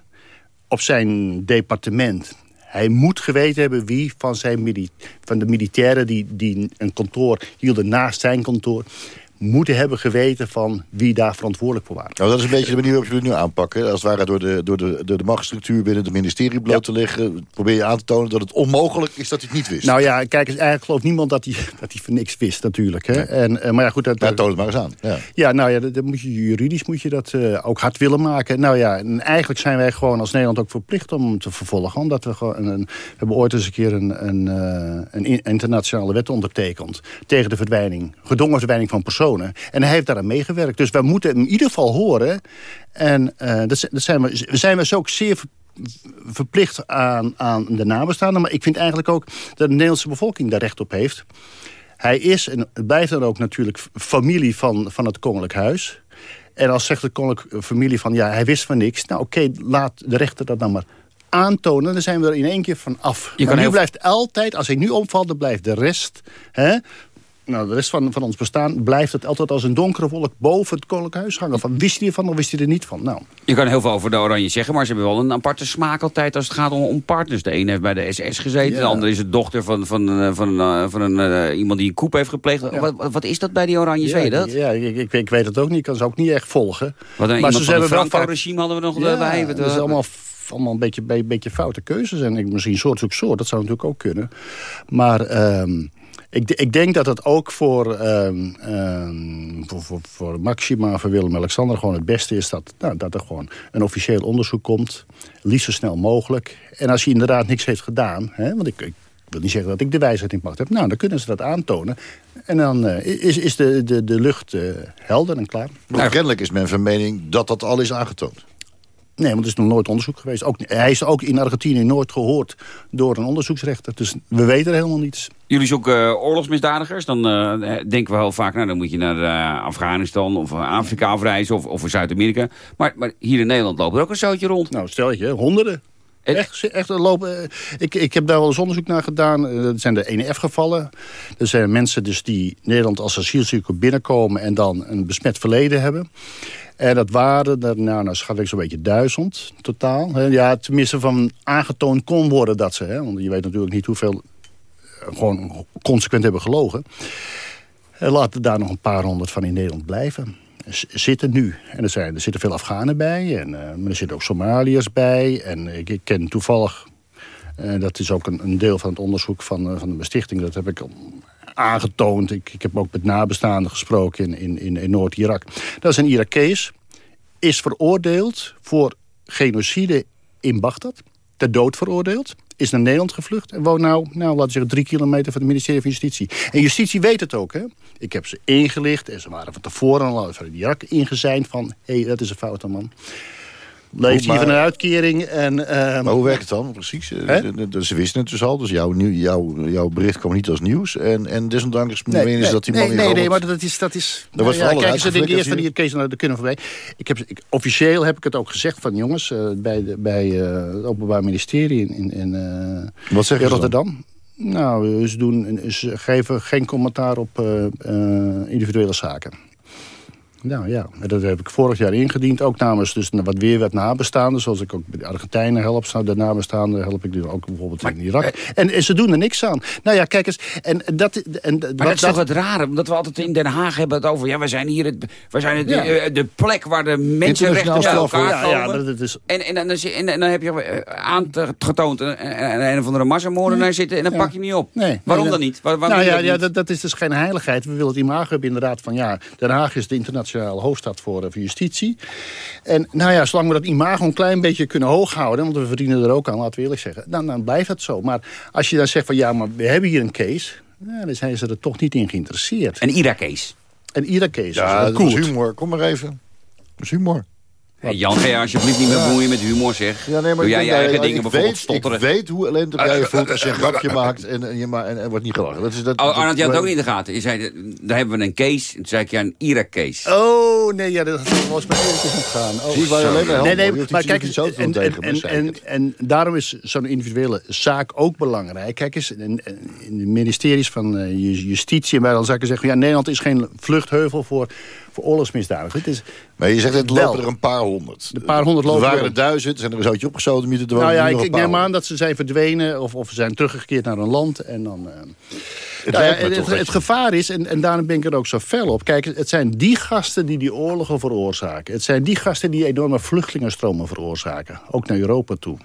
op zijn departement. Hij moet geweten hebben wie van, zijn van de militairen die, die een kantoor hielden naast zijn kantoor... moeten hebben geweten van wie daar verantwoordelijk voor waren. Nou, dat is een beetje de manier waarop je het nu aanpakken. Als het ware door de, door de, door de machtsstructuur binnen het ministerie bloot te leggen... probeer je aan te tonen dat het onmogelijk is dat hij het niet wist. Nou ja, kijk eigenlijk gelooft niemand dat hij, dat hij van niks wist natuurlijk. Hè? En, eh, maar ja, goed, dat, Ja, toon het maar eens aan. Ja. Ja, nou ja, dat, dat moet je, juridisch moet je dat eh, ook hard willen maken. Nou ja, en eigenlijk zijn wij gewoon als Nederland ook verplicht om te vervolgen. Omdat we gewoon, een, we hebben ooit eens een keer een, een, eh, een in- internationale wet ondertekend... tegen de verdwijning, gedwongen verdwijning van personen. En hij heeft daaraan meegewerkt. Dus wij moeten hem in ieder geval horen. En eh, dat, zijn we, we zijn we zo ook zeer ver- verplicht aan, aan de nabestaanden. Maar ik vind eigenlijk ook dat de Nederlandse bevolking daar recht op heeft. Hij is en blijft dan ook natuurlijk familie van, van het koninklijk huis. En als zegt de koninklijke familie van ja, hij wist van niks. Nou oké, laat de rechter dat dan maar aantonen. Dan zijn we er in één keer van af. Je maar kan nu heel- blijft altijd, als hij nu opvalt, dan blijft de rest... Hè, nou, de rest van, van ons bestaan blijft het altijd als een donkere wolk boven het koninklijk huis hangen. Van, wist hij ervan of wist hij er niet van? Nou, Je kan heel veel over de Oranje zeggen, maar ze hebben wel een aparte smaak altijd als het gaat om, om partners. De ene heeft bij de SS gezeten, Ja. de andere is de dochter van, van, eh, van, eh, van een, eh, iemand die een koep heeft gepleegd. Wat, wat- wat is dat bij die Oranjes, ja, je dat? Ja, ik, ik, ik weet het ook niet. Ik kan ze ook niet echt volgen. Wat een, Maar ze van hebben wel vaak- Franco-regime hadden we nog Ja, bij. Dat is allemaal, allemaal een beetje, be- beetje foute keuzes. En ik, misschien soort zoek soort, dat zou natuurlijk ook kunnen. Maar ehm, ik, ik denk dat het ook voor, ehm, ehm, voor, voor, voor Maxima, voor Willem-Alexander... gewoon het beste is dat, nou, dat er gewoon een officieel onderzoek komt. Liefst zo snel mogelijk. En als hij inderdaad niks heeft gedaan... Hè, want ik, ik wil niet zeggen dat ik de wijsheid in pacht heb. Nou, dan kunnen ze dat aantonen. En dan eh, is, is de, de, de lucht eh, helder en klaar. Maar kennelijk is men van mening dat dat al is aangetoond. Nee, want er is nog nooit onderzoek geweest. Ook, hij is ook in Argentinië nooit gehoord door een onderzoeksrechter. Dus we weten helemaal niets. Jullie zoeken eh, oorlogsmisdadigers. Dan eh, denken we heel vaak, nou, dan moet je naar eh, Afghanistan of eh, Afrika afreizen of, of Zuid-Amerika. Maar, maar hier in Nederland lopen er ook een zootje rond. Nou, stel je, honderden. Echt, echt er lopen. eh, Ik, ik heb daar wel eens onderzoek naar gedaan. Eh, Dat zijn de ENF-gevallen. Er zijn mensen dus die Nederland als asielzoeker binnenkomen... en dan een besmet verleden hebben. En dat waren nou, nou schat ik zo'n beetje duizend totaal. Ja, tenminste van aangetoond kon worden dat ze... Hè, want je weet natuurlijk niet hoeveel eh, gewoon consequent hebben gelogen. En laten daar nog een paar honderd van in Nederland blijven. Zitten nu. En er, zijn, er zitten veel Afghanen bij. En, eh, er zitten ook Somaliërs bij. En ik, ken toevallig... eh, dat is ook een, een deel van het onderzoek van, eh, van de bestichting. Dat heb ik aangetoond. Ik, ik heb ook met nabestaanden gesproken in, in, in, in Noord-Irak. Dat is een Irakees. Is veroordeeld voor genocide in Bagdad. Ter dood veroordeeld. Is naar Nederland gevlucht. En woont nou, nou laten we zeggen, drie kilometer van het ministerie van Justitie. En Justitie weet het ook, hè. Ik heb ze ingelicht. En ze waren van tevoren al van Irak ingezeind van... hé, hey, dat is een foute man. Leeft hier van een uitkering. En, ehm, Maar hoe werkt het dan precies? Eh, de- de- de- Ze wisten het dus al, dus jouw, jouw, jouw bericht kwam niet als nieuws. En, en desondanks menen ze dat die man nee, nee, nee, wat- maar dat is... Dat is Er wordt nou alle kijk eens, ik denk uitgeflikkerd eerst van die. Kees naar de kunnen voorbij. Ik heb, ik, officieel heb ik het ook gezegd van jongens... eh, bij, de, bij eh, het Openbaar Ministerie in, in, in eh, Wat zeggen ze dan? Rotterdam. Nou, ze, doen, ze geven geen commentaar op eh, eh, individuele zaken. Nou ja, en dat heb ik vorig jaar ingediend. Ook namens dus wat weer werd nabestaanden. Zoals ik ook bij de Argentijnen help. De nabestaanden help ik nu ook bijvoorbeeld in Irak. En, en ze doen er niks aan. Nou ja, kijk eens. En dat, en, Maar dat is toch het rare, omdat we altijd in Den Haag hebben het over... ja, we zijn hier het, we zijn het, Ja. eh, de plek waar de mensenrechten bij elkaar. Ja, komen. ja, dat- is- en, en, en, en dan heb je eh, aangetoond een, een, een of andere massamoordenaar zitten... en dan pak je niet op. Nee, Waarom nee, dan niet? Waar, nou ja, je ja dat dat, dat is dus geen heiligheid. We willen het imago hebben inderdaad van ja, Den Haag is de internationale hoofdstad voor, eh, voor justitie. En nou ja, zolang we dat imago een klein beetje kunnen hoog houden, want we verdienen er ook aan, laten we eerlijk zeggen, dan, dan blijft het zo. Maar als je dan zegt van ja, maar we hebben hier een case, ja, dan zijn ze er toch niet in geïnteresseerd. Een Irakees. Een Irakees. Ja, een dat is humor. Kom maar even. Dat is humor. Hey, Jan, ga je alsjeblieft niet meer Ja. bemoeien met humor, zeg. Ja, nee, maar Doe jij je eigen dingen ik, bijvoorbeeld weet, stotteren? ik weet hoe ellendig jij je voelt als je een grapje maakt en, en, je ma en, en wordt niet gelachen. Dat is, dat, Oh, Arnold, je had het ook niet in de gaten. Je zei, daar hebben we een case. Toen zei ik, ja, een Irak-case. Oh, nee, ja, dat was bij eventjes ontgaan. Oh, Zie je waar je zo. alleen maar Nee, nee, maar kijk en, en, en, en, daarom is zo'n individuele zaak ook belangrijk. Kijk eens, in, in de ministeries van eh, ju- Justitie en bij dan zaken zeggen... ja, Nederland is geen vluchtheuvel voor, voor oorlogsmisdadigers. Het is Maar je zegt, het wel. lopen er een paar honderd. Een paar honderd Er lopen waren er. er duizend, zijn er een zoutje opgeschoten. om je te Nou ja, ik, ik een neem aan dat ze zijn verdwenen of, of ze zijn teruggekeerd naar hun land. En dan, eh, Het Nou het, toch gevaar is, en, en daarom ben ik er ook zo fel op... kijk, het zijn die gasten die die oorlogen veroorzaken. Het zijn die gasten die enorme vluchtelingenstromen veroorzaken. Ook naar Europa toe.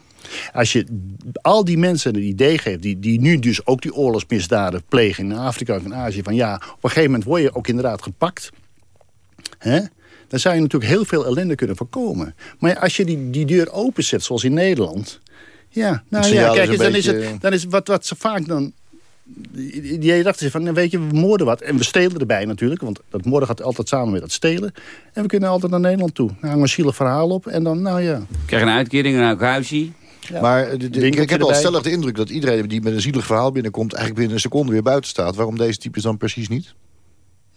Als je al die mensen een idee geeft... die, die nu dus ook die oorlogsmisdaden plegen in Afrika of in Azië... van ja, op een gegeven moment word je ook inderdaad gepakt... Hè? dan zou je natuurlijk heel veel ellende kunnen voorkomen. Maar als je die, die deur openzet, zoals in Nederland... Ja, nou ja, is kijk eens, dan, beetje- is het, dan is wat, wat ze vaak dan... Die, dachten ze van, nou, weet je, we moorden wat. En we stelen erbij natuurlijk, want dat moorden gaat altijd samen met het stelen. En we kunnen altijd naar Nederland toe. Dan hangen we een zielig verhaal op en dan, nou ja. Krijg een uitkering, een huisje. Maar de- de- ik, heb al stellig de indruk dat iedereen die met een zielig verhaal binnenkomt... eigenlijk binnen een seconde weer buiten staat. Waarom deze types dan precies niet?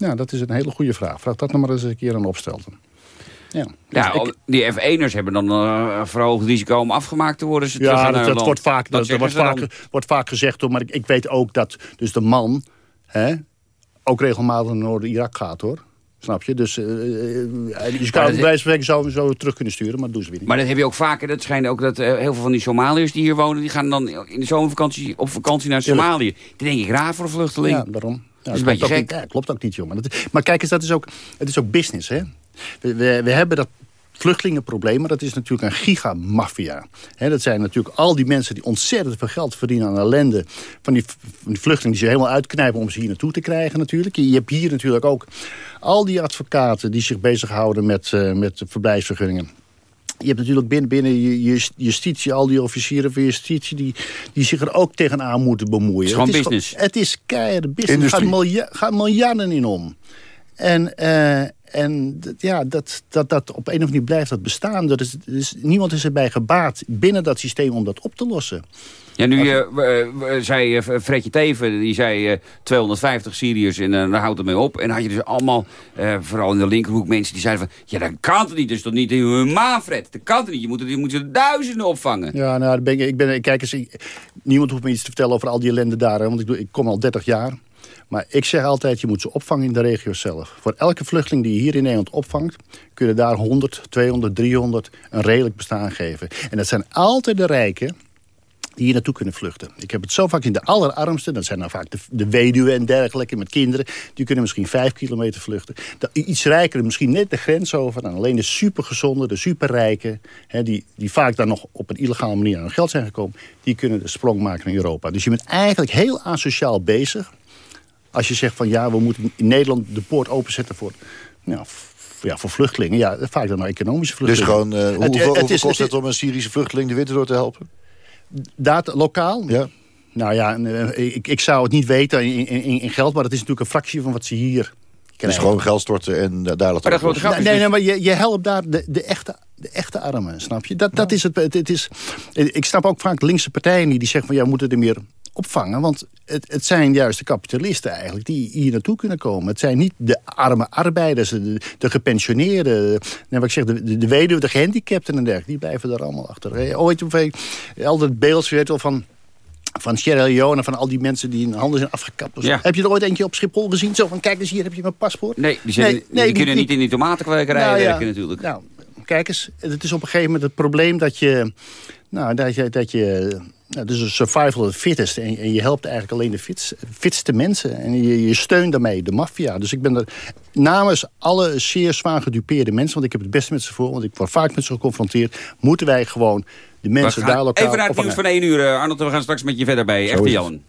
Nou, dat is een hele goede vraag. Vraag dat nog maar eens een keer aan opstelten. Ja, Ja, Ik- die F1'ers hebben dan eh, een verhoogd risico om afgemaakt te worden. als ze terug Ja, dat, dat, wordt vaak, dat, dat wordt, vaak, wordt vaak gezegd. Hoor, maar ik, ik weet ook dat dus de man hè, ook regelmatig naar Noord-Irak gaat, hoor. Snap je? Dus eh, eh, je kan dat- het bij spreken zo, zo terug kunnen sturen, maar dat doen ze weer niet. Maar dat heb je ook vaker. Dat schijnt ook dat eh, heel veel van die Somaliërs die hier wonen... die gaan dan in de zomervakantie op vakantie naar. Somalië. Dan denk ik raar voor een vluchteling. Ja, daarom. Dat is een klopt beetje ook gek. niet- klopt ook niet. Maar, dat, maar kijk eens, dat is ook, het is ook business, hè. We, we, we hebben dat vluchtelingenprobleem, maar dat is natuurlijk een gigamafia. Hè, dat zijn natuurlijk al die mensen die ontzettend veel geld verdienen aan ellende... van die, van die vluchtelingen die ze helemaal uitknijpen om ze hier naartoe te krijgen natuurlijk. Je hebt hier natuurlijk ook al die advocaten die zich bezighouden met, eh, met verblijfsvergunningen. Je hebt natuurlijk binnen, binnen je- justitie, al die officieren van justitie... die, die zich er ook tegenaan moeten bemoeien. Het is gewoon het business. gewoon- het is keiharde business. Er gaat miljarden in om. En, eh, en ja, dat, dat, dat op een of andere manier blijft dat bestaan. Dat is, dus niemand is erbij gebaat binnen dat systeem om dat op te lossen. Ja, nu eh, w- w- zei eh, Fredje Teven, die zei eh, 250 Syriërs en eh, daar houdt het mee op. En dan had je dus allemaal, eh, vooral in de linkerhoek, mensen die zeiden van... Ja, dat kan het niet, dat is toch niet humaan, Fred? Dat kan het niet, je moet, je moet er duizenden opvangen. Ja, nou, ben ik, ik ben, kijk eens, ik- niemand hoeft me iets te vertellen over al die ellende daar. Hè, want ik, ik kom al 30 jaar. Maar ik zeg altijd, je moet ze opvangen in de regio zelf. Voor elke vluchteling die je hier in Nederland opvangt... kunnen daar 100, 200, 300 een redelijk bestaan geven. En dat zijn altijd de rijken die hier naartoe kunnen vluchten. Ik heb het zo vaak in de allerarmste, dat zijn dan vaak de, weduwen en dergelijke met kinderen, die kunnen misschien vijf kilometer vluchten. Iets rijkere misschien net de grens over, en alleen de supergezonde, de superrijken, hè, die, die vaak dan nog op een illegale manier aan hun geld zijn gekomen, die kunnen de sprong maken naar Europa. Dus je bent eigenlijk heel asociaal bezig als je zegt van ja, we moeten in Nederland de poort openzetten voor... Nou, ja, voor vluchtelingen. Ja, vaak dan maar economische vluchtelingen. Dus gewoon, uh, hoe, het, hoeveel, kost het, om een Syrische vluchteling de winter door te helpen? Dat lokaal? Ja. Nou ja, eh, ik, ik zou het niet weten in, in, in geld, maar het is natuurlijk een fractie van wat ze hier krijgen. Dus gewoon geld storten en daar laten maar dat nee, nee, nee, maar je, je helpt daar de, de, echte, de echte armen, snap je? Dat, dat is het, het, het is, ik snap ook vaak linkse partijen die, die zeggen van ja, we moeten er meer opvangen. Want het, het zijn juist de kapitalisten eigenlijk die hier naartoe kunnen komen. Het zijn niet de arme arbeiders, de, de gepensioneerden. Nee, wat ik zeg, de, de weduwe, de gehandicapten en dergelijke. Die blijven daar allemaal achter. Ooit altijd beeld weet wel van van Sierra Leone, van al die mensen die hun handen zijn afgekapt. Ja. Heb je er ooit eentje op Schiphol gezien? Zo van, kijk eens, hier heb je mijn paspoort. Nee, die, zijn, nee, nee, die, kunnen niet in die tomatenkwekerij nou, werken natuurlijk. Nou, kijk eens, het is op een gegeven moment het probleem dat je... Nou, dat je, dat je nou, dus een survival of the fittest. En, en, je helpt eigenlijk alleen de fits, fitste mensen. En je, je steunt daarmee de maffia. Dus ik ben er namens alle zeer zwaar gedupeerde mensen... want ik heb het beste met ze voor, want ik word vaak met ze geconfronteerd... moeten wij gewoon de mensen daar lokaal Even naar het nieuws van één uur, Arnold. We gaan straks met je verder bij Echte Jan.